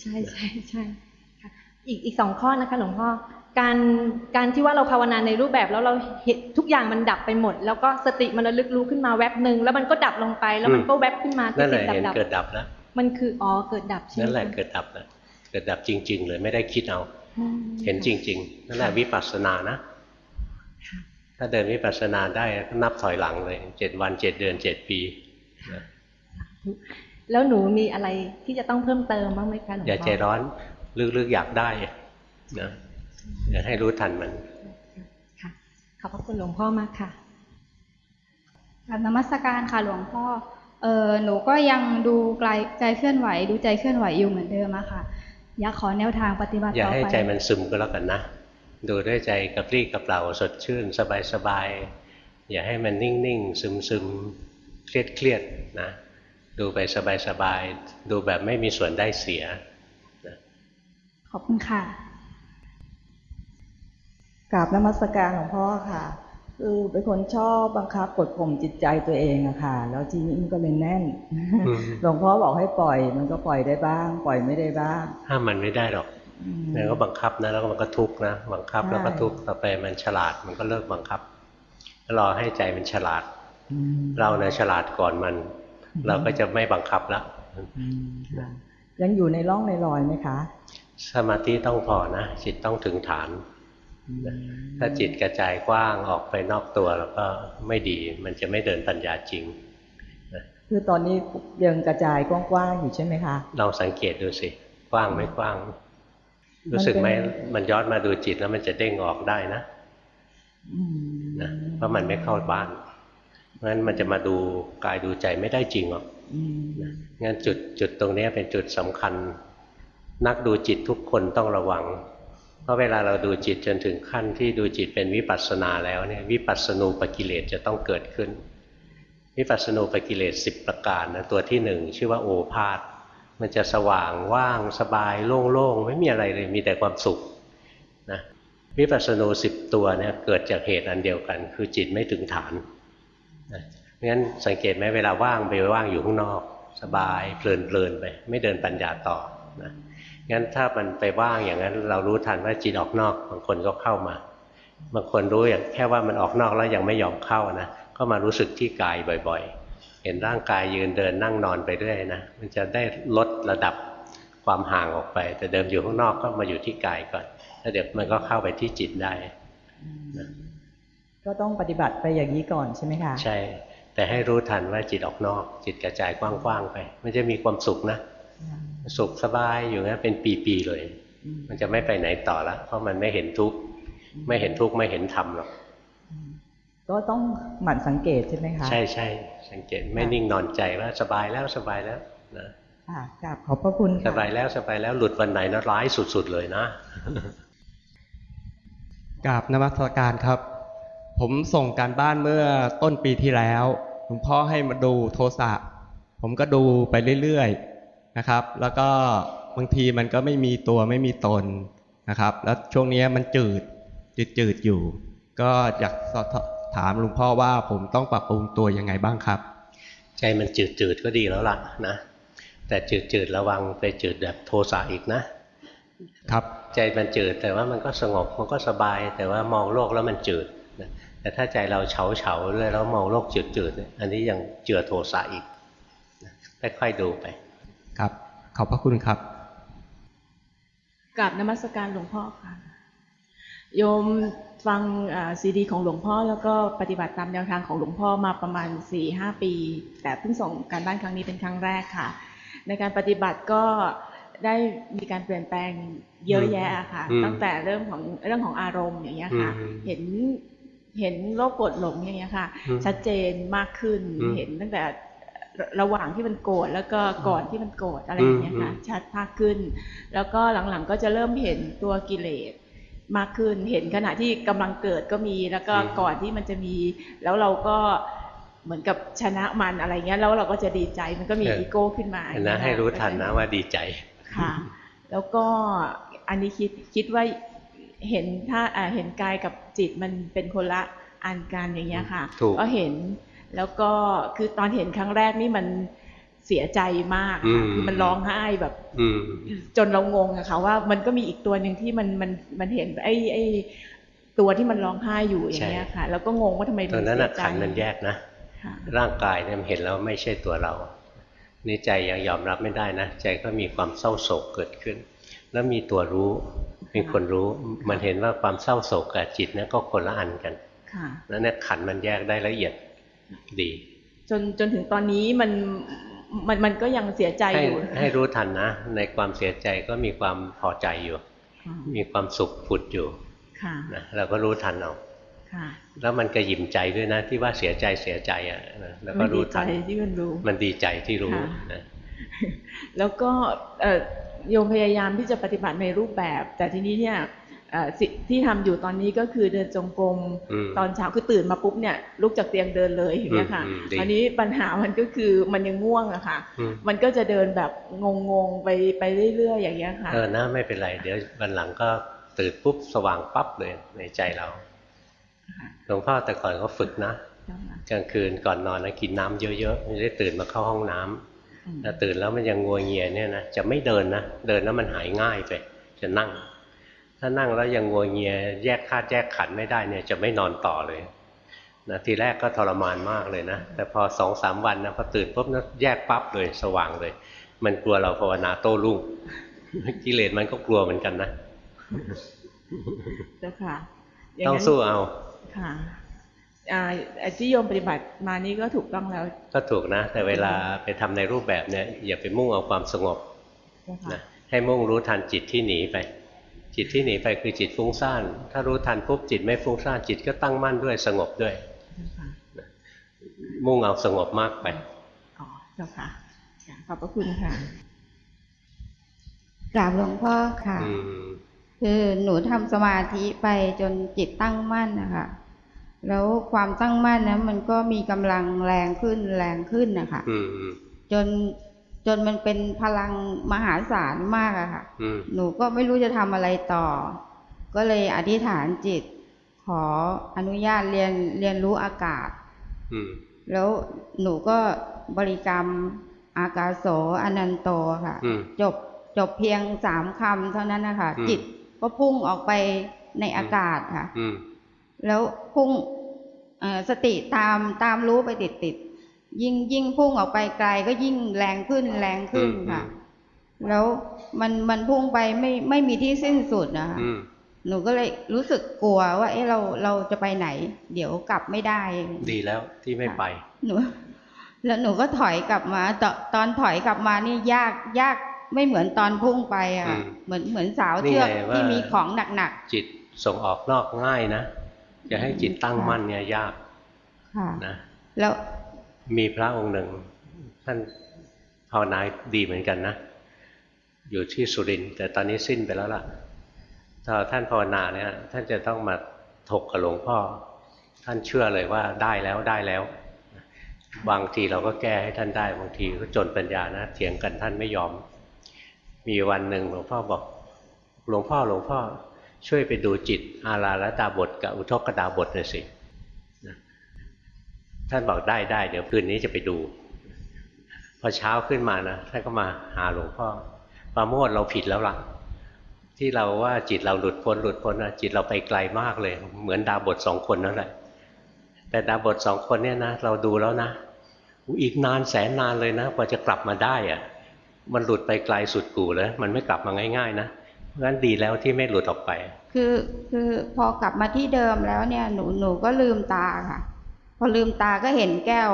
ใช่ใช่ใช่ค่ะอีกอีกสองข้อนะคะ หลวงพ่อการการที่ว่าเราภาวนาในรูปแบบแล้วเราเห็นทุกอย่างมันดับไปหมด แล้วก็สติมันระลึกรู้ขึ้นมาแวบหนึ่งแล้วมันก็ดับลงไปแล้วมันอืมก็แวบขึ้นมานั่นแหละติดเห็นๆดับเกิดดับแล้วๆ มันคืออ๋อเกิดดับใช่ไหมนั่นแหละคเกิดดับแล้วเกิดดับจริง ๆ เลยไม่ได้คิดเอาอืมเห็นจริง ๆ นั่นแหละวิปัสสนานะค่ะถ้าเดินวิปัสสนาได้ก็นับถอยหลังเลยเจ็ดวันเจ็ดเดือนเจ็ดปีนะแล้วหนูมีอะไรที่จะต้องเพิ่มเติมบ้างไหมคะหลวงพ่ออย่อาใจร้อนลึกๆอยากได้นะอย่าให้รู้ทันมันค่ะขอบพระคุณหลวงพ่อมากค่ะกราบนมัสการค่ะหลวงพ่อ เออหนูก็ยังดูไกลใจเคลื่อนไหว ดูใจเคลื่อนไหวอยู่เหมือนเดิมอะค่ะ อยากขอแนวทางปฏิบัติอย่าต่อให้ไปใจมันซึมก็แล้วกันนะดูด้วยใจกระปรี้กระเปร่าสดชื่น สบายๆอย่าให้มันนิ่งๆซึมๆเครียดๆนะดูไปสบายๆดูแบบไม่มีส่วนได้เสียขอบคุณค่ะกราบนมัสการหลวงพ่อค่ะ คือเป็นคนชอบบังคับกดข่มจิตใจตัวเองอะค่ะ แล้วทีนี้มันก็เลยแน่นอืมหลวงพ่อบอกให้ปล่อย มันก็ปล่อยได้บ้าง ปล่อยไม่ได้บ้างห้ามมันไม่ได้หรอกอืมแล้วก็บังคับนะแล้วก็มันก็ทุกข์นะบังคับใช่แล้วก็ทุกข์ต่อไปมันฉลาดมันก็เลิกบังคับรอให้ใจมันฉลาดอืมเราเนี่ยฉลาดก่อนมัน เราก็จะไม่บังคับแล้วอืมค่ะยังอยู่ในร่องในรอยไหมคะ สมาธิต้องพอนะจิตต้องถึงฐานนะ ถ้าจิตกระจายกว้างออกไปนอกตัวแล้วก็ไม่ดี มันจะไม่เดินปัญญาจริงคือตอนนี้ยังกระจายกว้างๆอยู่ใช่ไหมคะลองสังเกตดูสิกว้างไม่กว้าง รู้สึกไหมมันย้อนมาดูจิตแล้วมันจะเด้งออกได้นะอืมนะเพราะมันไม่เข้าบ้านเพราะฉะนั้นมันจะมาดูกายดูใจไม่ได้จริงหรอกอืมงั้นจุดจุดตรงนี้เป็นจุดสำคัญ นักดูจิตทุกคนต้องระวัง เพราะเวลาเราดูจิตจนถึงขั้นที่ดูจิตเป็นวิปัสสนาแล้วเนี่ยวิปัสสนูปกิเลสจะต้องเกิดขึ้น วิปัสสนูปกิเลสสิบประการนะตัวที่หนึ่งชื่อว่าโอภาษมันจะสว่างว่างสบายโล่งๆ ไม่มีอะไรเลยมีแต่ความสุขนะวิปัสสนูสิบตัวเนี่ยเกิดจากเหตุอันเดียวกัน คือจิตไม่ถึงฐานนะงั้นสังเกตไหมเวลาว่างไปว่างอยู่ข้างนอก สบายเพลินๆไป ไม่เดินปัญญาต่อนะ งั้นถ้ามันไปว่างอย่างนั้น เรารู้ทันว่าจิตออกนอกบางคนก็เข้ามาบางคนรู้อย่างแค่ว่ามันออกนอกแล้วยังไม่ยอมเข้านะก็มารู้สึกที่กายบ่อย ๆ เห็นร่างกายยืนเดินนั่งนอนไปเรื่อยนะมันจะได้ลดระดับความห่างออกไป แต่เดิมอยู่ข้างนอกก็มาอยู่ที่กายก่อนแล้วเดี๋ยวมันก็เข้าไปที่จิตได้นะก็ต้องปฏิบัติไปอย่างนี้ก่อนใช่ไหมคะใช่ แต่ให้รู้ทันว่าจิตออกนอก จิตกระจายกว้างๆไป มันจะมีความสุขนะ สุขสบายอยู่งั้นเป็นปีๆเลยอืมมันจะไม่ไปไหนต่อละเพราะมันไม่เห็นทุกข์ไม่เห็นทุกข์ไม่เห็นธรรมหรอกก็ต้องหมั่นสังเกตใช่ไหมคะ ใช่ใช่สังเกตไม่นิ่งนอนใจว่าสบายแล้วสบายแล้วนะค่ะกราบขอบพระคุณสค่ะบายแล้วสบายแล้วหลุดวันไหนนะร้ายสุด ๆ เลยนะกราบนมัสการครับ ผมส่งการบ้านเมื่อต้นปีที่แล้วหลวงพ่อให้มาดูโทสะผมก็ดูไปเรื่อยๆ นะครับ แล้วก็บางทีมันก็ไม่มีตัวไม่มีตนนะครับ แล้วช่วงนี้มันจืดจืดจืดๆอยู่ ก็อยากสอบถามหลวงพ่อว่าผมต้องปรับปรุงตัวยังไงบ้างครับ ใจมันจืดๆก็ดีแล้วล่ะนะแต่จืดๆระวังไปจืดแบบโทสะอีกนะครับใจมันจืดแต่ว่ามันก็สงบมันก็สบาย แต่ว่ามองโลกแล้วมันจืดนะแต่ถ้าใจเราเฉาเฉาๆเลยแล้วมองโลกจืดๆเนี่ยอันนี้ยังเจือโทสะอีกนะค่อยๆดูไป ครับ ขอบพระคุณครับกราบนมัสการหลวงพ่อค่ะ โยมฟังซีดี ของหลวงพ่อแล้วก็ปฏิบัติตามแนวทางของหลวงพ่อมาประมาณ4ี่หปี แต่เพิ่งส่งการบ้านครั้งนี้เป็นครั้งแรกค่ะ ในการปฏิบัติก็ได้มีการเปลี่ยนแปลงเยอะแยะค่ะอืมตั้งแต่เรื่องของเรื่องของอารมณ์อย่างเงี้ยค่ะอืมเห็นเห็นโลกโกรธหลงอย่างเงี้ยค่ะอืมชัดเจนมากขึ้นอืมเห็นตั้งแต่ ระระหว่างที่มันโกรธแล้วก็ก่อนที่มันโกรธอะไรอย่างเงี้ยค่ะอืมชัดมากขึ้น แล้วก็หลังๆก็จะเริ่มเห็นตัวกิเลสมากขึ้นเห็นขณะที่กำลังเกิดก็มีแล้วก็ก่อนที่มันจะมี แล้วเราก็เหมือนกับชนะมันอะไรเงี้ยแล้วเราก็จะดีใจมันก็มีเอออีโก้ขึ้นมาเห็นนะให้รู้ทันนะว่าดีใจค่ะ แล้วก็อันนี้คิดคิดว่าเห็นถ้าอ่าเห็นกายกับจิตมันเป็นคนละอันกันอย่างเงี้ยค่ะถูกก็เห็น แล้วก็คือตอนเห็นครั้งแรกนี่มันเสียใจมากอืค่ะมคือมันร้องไห้แบบอืมจนเรางงอะค่ะว่ามันก็มีอีกตัวหนึ่งที่มันมันมันเห็นไอ้ไอ้ตัวที่มันร้องไห้อยู่อย่างเงี้ยค่ะ แล้วก็งงว่าทำไมตรงนั้นเสีน่ะยใจขันธ์มันแยกนะค่ะร่างกายเนี่ยมันเห็นแล้วไม่ใช่ตัวเรานี่ใจยังยอมรับไม่ได้นะใจก็มีความเศร้าโศกเกิดขึ้น แล้วมีตัวรู้เป็นคนรู้มันเห็นว่าความเศร้าโศกกับจิตเนี่ยก็คนละอันกันค่ะแล้วเนี่ยขันธ์มันแยกได้ละเอียด ดี จนจนถึงตอนนี้มันมันมันก็ยังเสียใจให้อยู่ ให้รู้ทันนะ ในความเสียใจก็มีความพอใจอยู่ค่ะมีความสุขผุดอยู่ค่ะนะเราก็รู้ทันเอาค่ะแล้วมันก็ยิ้มใจด้วยนะ ที่ว่าเสียใจเสียใจอะนะแล้วก็มันดีรู้ใจทันที่มันรู้มันดีใจที่รู้ค่ะนะแล้วก็เอ่อโยมพยายามที่จะปฏิบัติในรูปแบบ แต่ทีนี้เนี่ยเอ่อสิ่ง ที่ทำอยู่ตอนนี้ก็คือเดินจงกรมอืมตอนเช้าคือตื่นมาปุ๊บเนี่ยลุกจากเตียงเดินเลยอย่างเงี้ยค่ะอืมอืมดีอันนี้ปัญหามันก็คือมันยังง่วงอะค่ะอืมมันก็จะเดินแบบงงๆไปไปเรื่อยๆอย่างเงี้ยค่ะเออนะไม่เป็นไรเดี๋ยววันหลังก็ตื่นปุ๊บสว่างปั๊บเลยในใจเราหลวงพ่อแต่ก่อนก็ฝึกนะกลางคืนก่อนนอนนะกินน้ำเยอะๆไม่ได้ตื่นมาเข้าห้องน้ำถ้าตื่นแล้วมันยังงัวเงียเนี่ยนะจะไม่เดินนะเดินแล้วมันหายง่ายไปจะนั่ง ถ้านั่งแล้วยังงัวเงียแยกธาตุแยกขันธ์ไม่ได้เนี่ยจะไม่นอนต่อเลยนะทีแรกก็ทรมานมากเลยนะ แต่พอสองสามวันนะพอตื่นปุ๊บนะแยกปั๊บเลยสว่างเลย มันกลัวเราภาวนาโต้รุ่งกิเลสมันก็กลัวเหมือนกันนะเจ้าค่ะย่าต้องนั้นสู้เอาค่ะอ่าไอ้ที่โยมปฏิบัติมานี่ก็ถูกต้องแล้ว ก็ถูกนะ แต่เวลาไปทำในรูปแบบเนี่ยอย่าไปมุ่งเอาความสงบเจ้าค่ะนะให้มุ่งรู้ทันจิตที่หนีไป จิตที่หนีไปคือจิตฟุ้งซ่าน ถ้ารู้ทันปุ๊บจิตไม่ฟุ้งซ่านจิตก็ตั้งมั่นด้วยสงบด้วยเจ้าค่ะมุ่งเอาสงบมากไป อ๋อ เจ้าค่ะ ขอบพระคุณค่ะกราบหลวงพ่อค่ะอืมคือหนูทำสมาธิไปจนจิตตั้งมั่นนะคะแล้วความตั้งมั่นนั้นมันก็มีกำลังแรงขึ้นแรงขึ้นนะคะอืมอืมจน จนมันเป็นพลังมหาศาลมากอะค่ะอืมหนูก็ไม่รู้จะทำอะไรต่อ ก็เลยอธิษฐานจิต ขออนุญาตเรียนเรียนรู้อากาศอืมแล้วหนูก็บริกรรมอากาโสอนันโตค่ะอืมจบจบเพียงสามคำเท่านั้นนะคะอืมจิตก็พุ่งออกไปในอากาศค่ะอืมแล้วพุ่งเอ่อสติตามตามรู้ไปติดติดๆ ยิ่งยิ่งพุ่งออกไปไกลก็ยิ่งแรงขึ้นแรงขึ้นค่ะ แล้วมันมันพุ่งไปไม่ไม่มีที่สิ้นสุดนะคะอืมหนูก็เลยรู้สึกกลัวว่า เอ๊ะเราเราจะไปไหน เดี๋ยวกลับไม่ได้ ดีแล้วที่ไม่ไป หนู แล้วหนูก็ถอยกลับมาตอนตอนถอยกลับมานี่ยากยากไม่เหมือนตอนพุ่งไปอะอืมเหมือนเหมือนสาวนี่เชือกไงว่าที่มีของหนักจิตส่งออกนอกง่ายนะจะให้จิตตั้งมั่นเนี่ยยากๆค่ะนะแล้ว มีพระองค์หนึ่ง ท่านภาวนาดีเหมือนกันนะ อยู่ที่สุรินแต่ตอนนี้สิ้นไปแล้วล่ะถ้าท่านภาวนาเนี่ยท่านจะต้องมาถกกับหลวงพ่อ ท่านเชื่อเลยว่าได้แล้วได้แล้ว บางทีเราก็แก้ให้ท่านได้ บางทีก็จนปัญญานะเถียงกันท่านไม่ยอม มีวันหนึ่งหลวงพ่อบอก หลวงพ่อหลวงพ่อช่วยไปดูจิตอาราลดาบทกับอุทกกดาบทหน่อยสิ ท่านบอกได้ได้เดี๋ยวคืนนี้จะไปดู พอเช้าขึ้นมานะท่านก็มาหาหลวงพ่อปราโมทเราผิดแล้วล่ะ ที่เราว่าจิตเราหลุดพ้นหลุดพ้นนะจิตเราไปไกลมากเลย เหมือนดาบทสองคนนั่นแหละแต่ดาบทสองคนเนี่ยนะเราดูแล้วนะอีกนานแสนนานเลยนะกว่าจะกลับมาได้อะมันหลุดไปไกลสุดกูแล้วมันไม่กลับมาง่าย ๆ นะเพราะฉะนั้นดีแล้วที่ไม่หลุดออกไป คือคือพอกลับมาที่เดิมแล้วเนี่ยหนูหนูก็ลืมตาค่ะ พอลืมตาก็เห็นแก้ว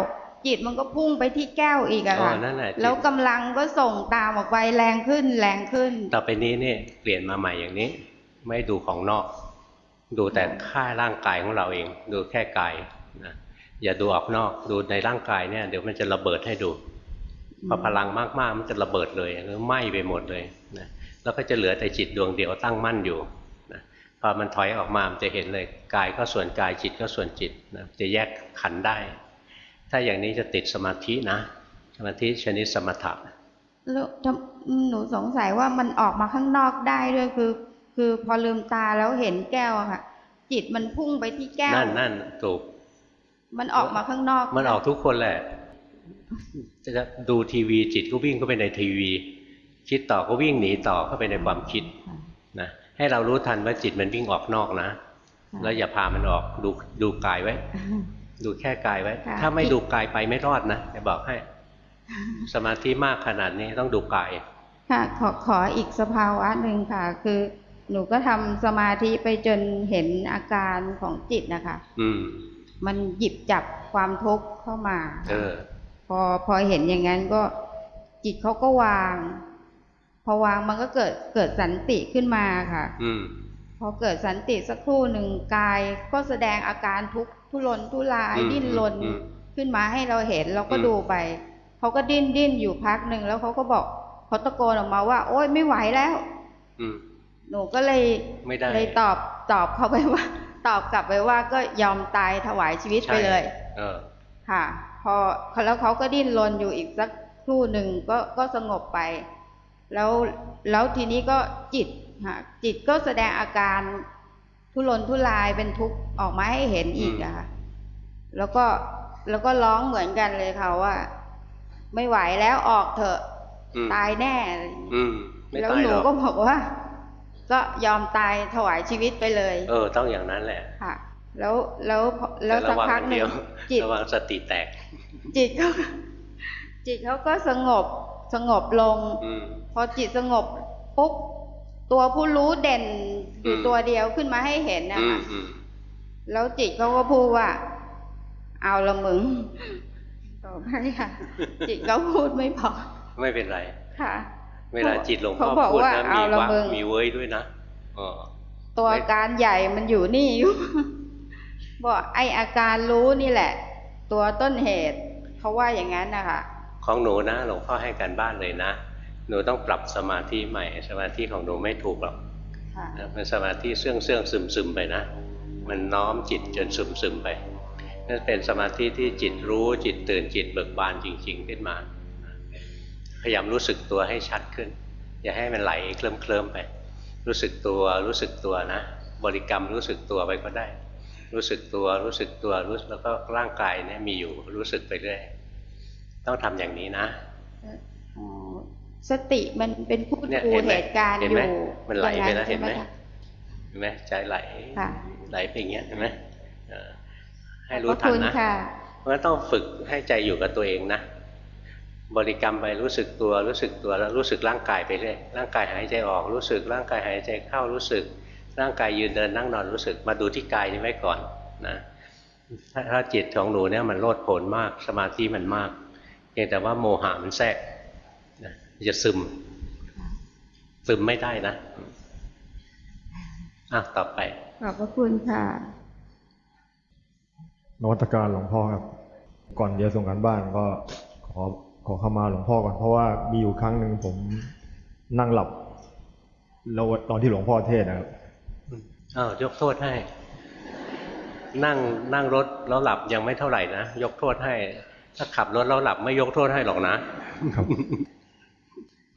จิตมันก็พุ่งไปที่แก้วอีกอะค่ะอ๋อนั่นแหละจิตแล้วกำลังก็ส่งตามออกไปแรงขึ้นแรงขึ้น ต่อไปนี้เนี่ยเปลี่ยนมาใหม่อย่างนี้ ไม่ดูของนอก ดูแต่ค่าร่างกายของเราเอง ดูแค่กายนะอย่าดูออกนอกดูในร่างกายเนี่ยเดี๋ยวมันจะระเบิดให้ดูพอพลังมากๆมันจะระเบิดเลยหรือไหม้ไปหมดเลยนะแล้วก็จะเหลือแต่จิตดวงเดียวตั้งมั่นอยู่นะ พอมันถอยออกมามันจะเห็นเลยกายก็ส่วนกายจิตก็ส่วนจิตนะจะแยกขันธ์ได้ ถ้าอย่างนี้จะติดสมาธินะ สมาธิชนิดสมถะแล้วทำหนูสงสัยว่ามันออกมาข้างนอกได้ด้วยคือ คือพอลืมตาแล้วเห็นแก้วอะค่ะ จิตมันพุ่งไปที่แก้วนั่นนั่นถูก มันออกมาข้างนอก มันออกทุกคนแหละจะดูทีวีจิตก็วิ่งเข้าไปในทีวี คิดต่อก็วิ่งหนีต่อเข้าไปในความคิดนะ ให้เรารู้ทันว่าจิตมันวิ่งออกนอกนะแล้วอย่าพามันออกดูดูกายไว้ ดูแค่กายไว้ค่ะถ้าไม่ดูกายไปไม่รอดนะจะบอกให้ สมาธิมากขนาดนี้ต้องดูกาย ค่ะขอขออีกสภาวะหนึ่งค่ะ คือหนูก็ทำสมาธิไปจนเห็นอาการของจิตนะคะ อืม มันหยิบจับความทุกข์เข้ามา เออ พอพอเห็นอย่างนั้นก็จิตเขาก็วางพ อวางมันก็เกิดเกิดสันติขึ้นมาค่ะ อืมพอเกิดสันติสักครู่หนึ่งกายก็แสดงอาการทุกข์ทุรนทุรายอืมดิ้นรนอืมขึ้นมาให้เราเห็นเราก็อืมดูไปเขาก็ดิ้นดิ้นอยู่พักหนึ่งแล้วเขาก็บอกเขาตะโกนออกมาว่า โอ๊ยไม่ไหวแล้ว อืมหนูก็เลยไม่ได้เลยตอบตอบเขาไปว่า ตอบกลับไปว่าก็ยอมตายถวายชีวิตไปเลย เออ ค่ะ พอแล้วเขาก็ดิ้นรนอยู่อีกสักครู่หนึ่งก็ก็สงบไป แล้วแล้วทีนี้ก็จิตค่ะจิตก็แสดงอาการทุรนทุรายเป็นทุกข์ออกมาให้เห็นอีกอะค่ะแล้วก็แล้วก็ร้องเหมือนกันเลยค่ะว่า ไม่ไหวแล้วออกเถอะอืมตายแน่อะไรอย่างเงี้ยอืมไม่แล้วตายหนูหรอกก็บอกว่า ก็ยอมตายถวายชีวิตไปเลย เออ ต้องอย่างนั้นแหละค่ะ แล้วแล้วพอแล้วต่สักระวังพักหนึ่เดีงยวจิตระวังสติแตก จิตเขาก็จิตเขาก็สงบสงบลงอืม พอจิตสงบปปุ๊บตัวผู้รู้เด่นอยู่อืมตัวเดียวขึ้นมาให้เห็นนะอืมคะอืมแล้วจิตเขาก็พูดว่า เอาละมึงต่อไปค่ะ จิตเขาพูดไม่พอ ไม่เป็นไร ค่ะ เวลาจิตหลวงพ่อเขาบอกพูดว่านะเอามีละวักมึงมีเว้ยด้วยนะอ๋อตัวอาการใหญ่มันอยู่นี่อยู่บอกไออาการรู้นี่แหละ ตัวต้นเหตุเขาว่าอย่างนั้นนะคะของหนูนะหลวงพ่อให้การบ้านเลยนะ หนูต้องปรับสมาธิใหม่ สมาธิของหนูไม่ถูกหรอกค่ะนะมันสมาธิเสื่องเสื่องซึมซึมๆไปนะ มันน้อมจิตจนซึมซึมๆไปนั่นเป็นสมาธิที่จิตรู้จิตตื่นจิตเบิกบานจริง ๆ ขึ้นมา พยายามรู้สึกตัวให้ชัดขึ้น อย่าให้มันไหลเคลิ้มเคลิมๆไป รู้สึกตัวรู้สึกตัวนะ บริกรรมรู้สึกตัวไปก็ได้ รู้สึกตัวรู้สึกตัวรู้แล้วก็ร่างกายเนี่ยมีอยู่รู้สึกไปเรื่อยต้องทำอย่างนี้นะอ๋อ สติมันเป็นผู้เนี่ยดูเห็นไหมเหตุการณ์เห็นอไหมยู่มันไหลไปแล้วอย่างเห็นไหมใช่คะเห็นไหมใจไหลค่ะไหลไปอย่างเงี้ยเห็นไหมเออให้ขรู้อบทันคุณนะค่ะเพราะฉะนั้นต้องฝึกให้ใจอยู่กับตัวเองนะบริกรรมไปรู้สึกตัวรู้สึกตัวแล้วรู้สึกร่างกายไปเรื่อยร่างกายหายใจออกรู้สึก ร่างกายหายใจเข้ารู้สึก ร่างกายยืนเดินนั่งนอนรู้สึก มาดูที่กายนี้ไว้ก่อนนะถ้าถ้าจิตของหนูเนี่ยมันโลดโผนมากสมาธิมันมากเพียงแต่ว่าโมหะมันแทรกนะ จะซึม ซึมไม่ได้นะอะต่อไป ขอบพระคุณค่ะ นวัตการหลวงพ่อครับ ก่อนจะส่งกันบ้านก็ขอขอเข้ามาหลวงพ่อก่อนเพราะว่ามีอยู่ครั้งหนึ่งผมนั่งหลับแล้วตอนที่หลวงพ่อเทศน์นะครับอ้าวยกโทษให้ นั่งนั่งรถแล้วหลับยังไม่เท่าไหร่นะ ยกโทษให้ ถ้าขับรถแล้วหลับไม่ยกโทษให้หรอกนะครับ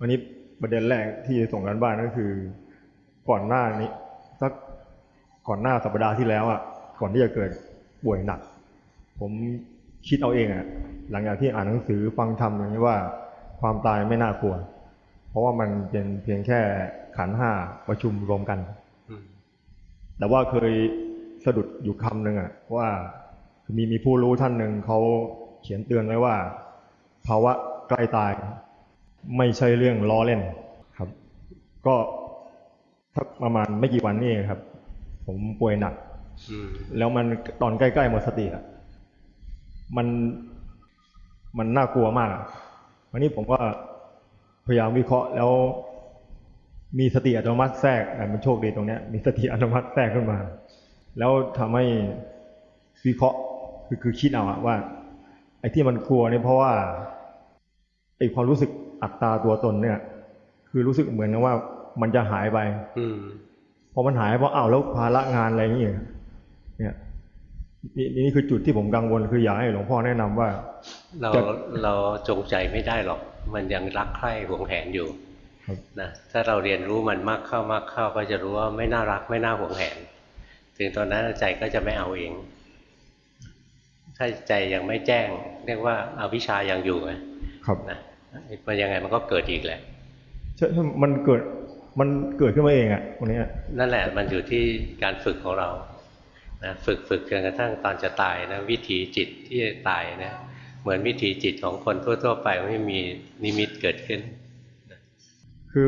วันนี้ประเด็นแรกที่ส่งกันบ้านก็คือ ก่อนหน้านี้สักก่อนหน้าสัปดาห์ที่แล้วอะก่อนที่จะเกิดป่วยหนัก ผมคิดเอาเองอะหลังจากที่อ่านหนังสือฟังธรรมอย่างนี้ว่าความตายไม่น่ากลัว เพราะว่ามันเป็นเพียงแค่ขันห้าประชุมรวมกัน แต่ว่าเคยสะดุดอยู่คำหนึ่งอะว่ามีมีผู้รู้ท่านหนึ่งเขาเขียนเตือนไว้ว่าภาวะใกล้ตาย ไม่ใช่เรื่องล้อเล่นครับ ก็สักประมาณไม่กี่วันนี่เองครับ ผมป่วยหนักอืมแล้วมันตอนใกล้ๆหมดสติอะมันมันน่ากลัวมากอะวันนี้ผมก็พยายามวิเคราะห์แล้ว มีสติอัตโนมัติแทรกอะมันโชคดีตรงเนี้ย มีสติอัตโนมัติแทรกขึ้นมา แล้วทำให้วิเคราะห์คือคือคิดเอาอะว่าไอ้ที่มันกลัวเนี่ยเพราะว่าไอ้ความรู้สึก อัตตาตัวตนเนี่ย คือรู้สึกเหมือนกับว่ามันจะหายไป อืมพอมันหายเพราะอ้าวแล้วภาระงานอะไรอย่างเงี้ยเนี่ยนี่นี่คือจุดที่ผมกังวลคืออยากให้หลวงพ่อแนะนำว่า เราจะเราจงใจไม่ได้หรอก มันยังรักใคร่หวงแหนอยู่ครับนะถ้าเราเรียนรู้มันมากเข้ามากเข้าก็จะรู้ว่าไม่น่ารักไม่น่าหวงแหน ถึงตอนนั้นใจก็จะไม่เอาเอง ถ้าใจยังไม่แจ้ง เรียกว่าอาวิชายังอยู่ไงครับนะ มันยังไงมันก็เกิดอีกแหละใช่มันเกิดมันเกิดขึ้นมาเองอะวันนี้ยนั่นแหละมันอยู่ที่การฝึกของเรานะฝึกฝึกจนกระทั่งตอนจะตายนะวิถีจิตที่จะตายนะเหมือนวิถีจิตของคนทั่ว ๆ ไปไม่มีนิมิตเกิดขึ้น คือ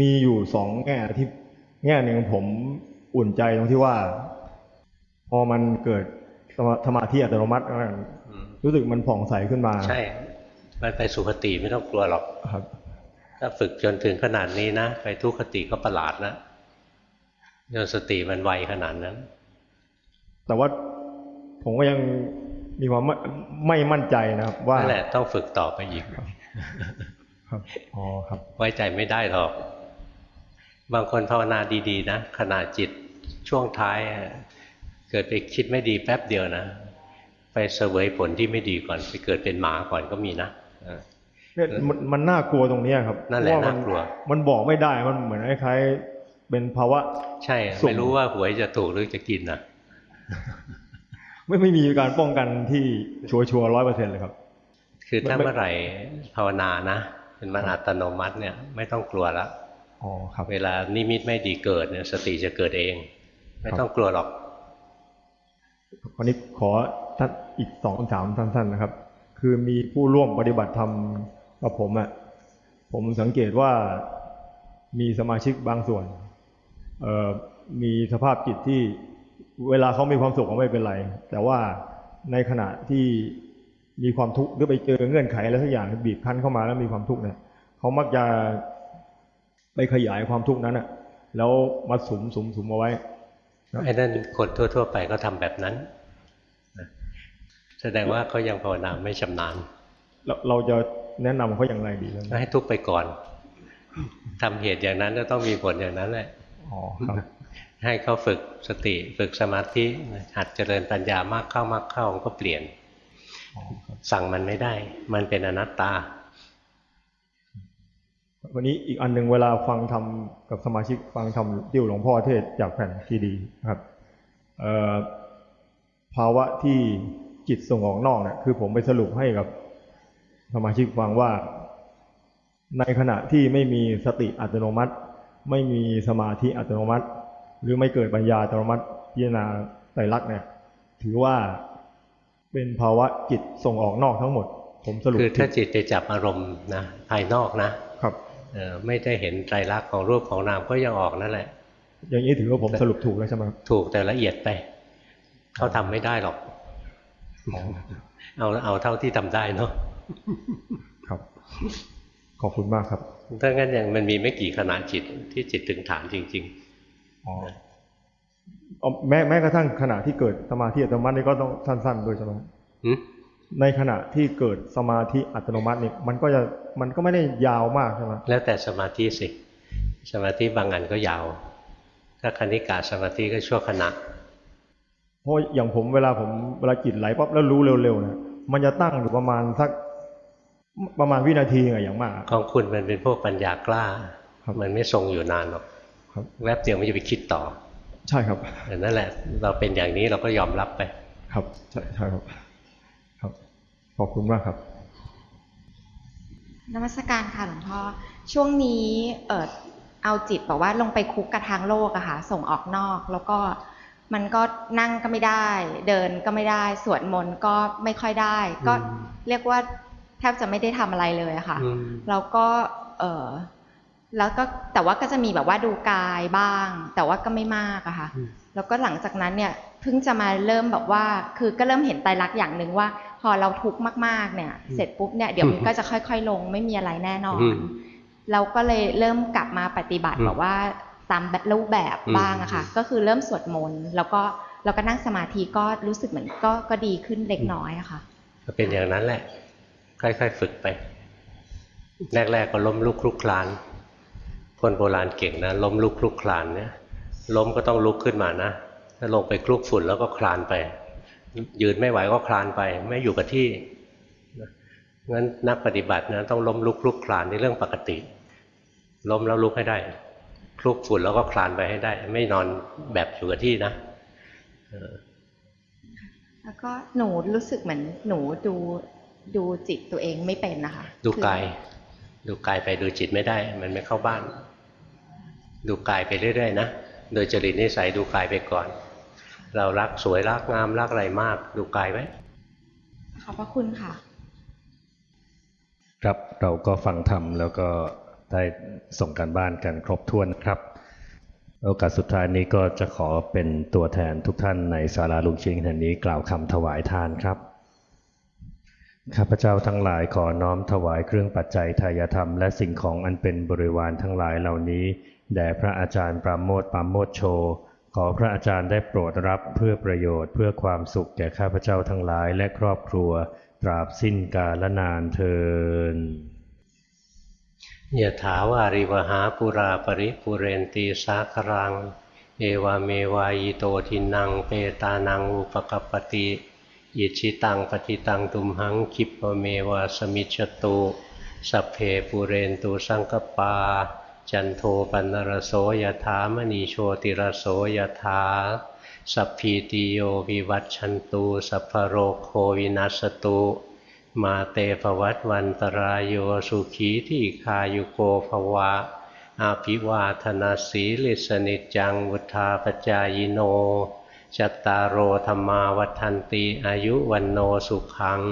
มีอยู่สองแง่ที่แง่หนึ่งผมอุ่นใจตรงที่ว่า พอมันเกิดสมาสมาธิอัตโนมัตินั่นอืมรู้สึกมันผ่องใสขึ้นมา ใช่ มันไปสุคติไม่ต้องกลัวหรอกครับ ถ้าฝึกจนถึงขนาดนี้นะ ไปทุกขติก็ประหลาดนะจนสติมันไวขนาดนั้น แต่ว่าผมก็ยังมีความไม่ไม่มั่นใจนะครับ ว่านั่นแหละต้องฝึกต่อไปอีกครับอ๋อครับ ไว้ใจไม่ได้หรอก บางคนภาวนาดีๆ นะขณะจิตช่วงท้ายอะเกิดไปคิดไม่ดีแป๊บเดียวนะ ไปเสวยผลที่ไม่ดีก่อน ไปเกิดเป็นหมาก่อนก็มีนะ เออเนี่ยมันมันน่ากลัวตรงเนี้ยครับนั่นแหละเพราว่ามัน่ากลัว มันบอกไม่ได้มันเหมือนคล้ายๆเป็นภาวะ ใช่สุ่มไม่รู้ว่าหวยจะถูกหรือจะกินนะไม่ไม่มีการป้องกันที่ชัวชัวร้อยเปอร์เซ็นต์เลยครับ คือถ้าไม่เมื่อไหร่ภาวนานะเป็นมันอัตโนมัติเนี่ยไม่ต้องกลัวละอ๋อครับเวลานิมิตไม่ดีเกิดเนี่ยสติจะเกิดเอง ไม่ครับต้องกลัวหรอกวันนี้ขอท่านอีกสองคำถามสั้นๆนะครับ คือมีผู้ร่วมปฏิบัติธรรมกับผมอะ่ะผมสังเกตว่ามีสมาชิกบางส่วนมีสภาพจิตที่เวลาเขามีความสุขก็ไม่เป็นไร แต่ว่าในขณะที่มีความทุกข์หรือไปเจอเงื่อนไขอะไรสักอย่างบีบคั้นเข้ามาแล้วมีความทุกข์เนี่ยเขามักจะไปขยายความทุกข์นั้นอะแล้วมาสุมสุมสุมเอาไว้ไอ้นั่นคนทั่ว ๆ ไปก็ทำแบบนั้น แสดงว่าเขายังภาวนาไม่ชำนาญ เราเราจะแนะนำเขาอย่างไรดีครับให้ทุกข์ไปก่อนทำเหตุอย่างนั้นก็ต้องมีผลอย่างนั้นแหละอ๋อครับให้เขาฝึกสติฝึกสมาธิหัดเจริญปัญญามากเข้ามากเข้ามันก็เปลี่ยน สั่งมันไม่ได้ มันเป็นอนัตตา วันนี้อีกอันหนึ่งเวลาฟังทำกับสมาชิกฟังทำที่หลวงพ่อเทศจากแผ่นซีดีนะครับเอ่อภาวะที่ จิตส่งออกนอกเนี่ยคือผมไปสรุปให้กับสมาชิกฟังว่า ในขณะที่ไม่มีสติอัตโนมัติ ไม่มีสมาธิอัตโนมัติ หรือไม่เกิดปัญญาอัตโนมัติพิจารณาไตรลักษณ์เนี่ย ถือว่าเป็นภาวะจิตส่งออกนอกทั้งหมด ผมสรุปคือถ้าผิดจิตไปจับอารมณ์นะภายนอกนะครับเอ่อไม่ได้เห็นไตรลักษณ์ของรูปของนามก็ยังออกนั่นแหละ อย่างนี้ถือว่าผมสรุปถูกแล้วใช่ไหมครับถูกแต่ละเอียดไปเขาทำไม่ได้หรอก เอาเอาเท่าที่ทำได้เนาะครับ ขอบคุณมากครับถ้างั้นอย่างมันมีไม่กี่ขณะจิตที่จิตถึงฐานจริงอ๋อเอาแม้แม้กระทั่งขณะที่เกิดสมาธิอัตโนมัตินี่ก็ต้องสั้นๆด้วยใช่ไหมๆหึในขณะที่เกิดสมาธิอัตโนมัตินี่มันก็จะมันก็ไม่ได้ยาวมากใช่ไหมแล้วแต่สมาธิสิสมาธิบางอันก็ยาว ถ้าคณิกาสมาธิก็ชั่วขณะ เพราะอย่างผมเวลาผมเวลาจิตไหลปั๊บแล้วรู้เร็วๆเนี่ยมันจะตั้งอยู่ประมาณสักประมาณวินาทีไงอย่างมากของคุณมันเป็นพวกปัญญากล้าครับมันไม่ทรงอยู่นานหรอกครับแวบเดียวมันจะไปคิดต่อ ใช่ครับแต่นั่นแหละ เราเป็นอย่างนี้เราก็ยอมรับไป ครับใช่ใช่ครับครับ ขอบคุณมากครับนมัสการค่ะหลวงพ่อช่วงนี้เออเอาจิตแบบว่าลงไปคุกกระทางโลกอะค่ะ ส่งออกนอกแล้วก็ มันก็นั่งก็ไม่ได้ เดินก็ไม่ได้ สวดมนต์ก็ไม่ค่อยได้ ก็เรียกว่าแทบจะไม่ได้ทำอะไรเลยอะค่ะอืมแล้วก็เออแล้วก็แต่ว่าก็จะมีแบบว่าดูกายบ้าง แต่ว่าก็ไม่มากอะค่ะ แล้วก็หลังจากนั้นเนี่ยเพิ่งจะมาเริ่มแบบว่า คือก็เริ่มเห็นไตรลักษณ์อย่างหนึ่งว่า พอเราทุกข์มากๆเนี่ย เสร็จปุ๊บเนี่ยเดี๋ยวมันก็จะค่อย ๆ ลงไม่มีอะไรแน่นอนอืมเราก็เลยเริ่มกลับมาปฏิบัติอืมแบบว่าตามรูปแบบอืมบ้างอะค่ะ ก็คือเริ่มสวดมนต์แล้วก็เราก็นั่งสมาธิก็รู้สึกเหมือนก็ก็ดีขึ้นเล็กน้อยอะค่ะ ก็เป็นอย่างนั้นแหละ ค่อยๆฝึกไป แรกๆก็ล้มลุกคลุกคลาน คนโบราณเก่งนะล้มลุกคลุกคลานเนี่ยล้มก็ต้องลุกขึ้นมานะถ้าลงไปคลุกฝุ่นแล้วก็คลานไป ยืนไม่ไหวก็คลานไป ไม่อยู่กับที่นะงั้นนักปฏิบัตินะต้องล้มลุกคลุกคลานในเรื่องปกติ ล้มแล้วลุกให้ได้ คลุกฝุ่นแล้วก็คลานไปให้ได้ ไม่นอนแบบอยู่กับที่นะเออแล้วก็หนูรู้สึกเหมือนหนูดูดูจิตตัวเองไม่เป็นนะคะ ดูคือกาย ดูกายไปดูจิตไม่ได้ มันไม่เข้าบ้าน ดูกายไปเรื่อยๆนะโดยจริตนิสัยดูกายไปก่อน เรารักสวยรักงามรักอะไรมาก ดูกายไว้ขอบพระคุณค่ะ ครับเราก็ฟังธรรมแล้วก็ ได้ส่งการบ้านกันครบถ้วนครับ โอกาสสุดท้ายนี้ก็จะขอเป็นตัวแทนทุกท่านในศาลาลุงชิงแห่งนี้กล่าวคำถวายทานครับข้าพเจ้าทั้งหลายขอน้อมถวายเครื่องปัจจัยทายธรรมและสิ่งของอันเป็นบริวารทั้งหลายเหล่านี้แด่พระอาจารย์ปราโมทปราโมทโช ขอพระอาจารย์ได้โปรดรับเพื่อประโยชน์เพื่อความสุขแก่ข้าพเจ้าทั้งหลายและครอบครัว ตราบสิ้นกาลนานเทิน ยะถาวาริวหาปุราปริปุเรนตีสาครัง เอวาเมวายโตทินังเปตานังอุปกปติอิชิตังปฏิตังตุมหังคิปเมวาสมิจตุสัพเพปุเรนตุสังกปา จันโทปันรโสยถามณีโชติรโสยถาสัพพีติโยวิวัตชันตุสัพพโรโควินัสตุ มาเตภวัตวันตรายโยสุขีที่คายุโกภวะ อาภิวาธนาสีลิสนิจังวุธาปจายโนจัตตารโอธรรมาวัฏันติอายุวันโนสุขัง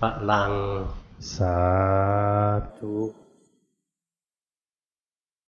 พลัง สาธุ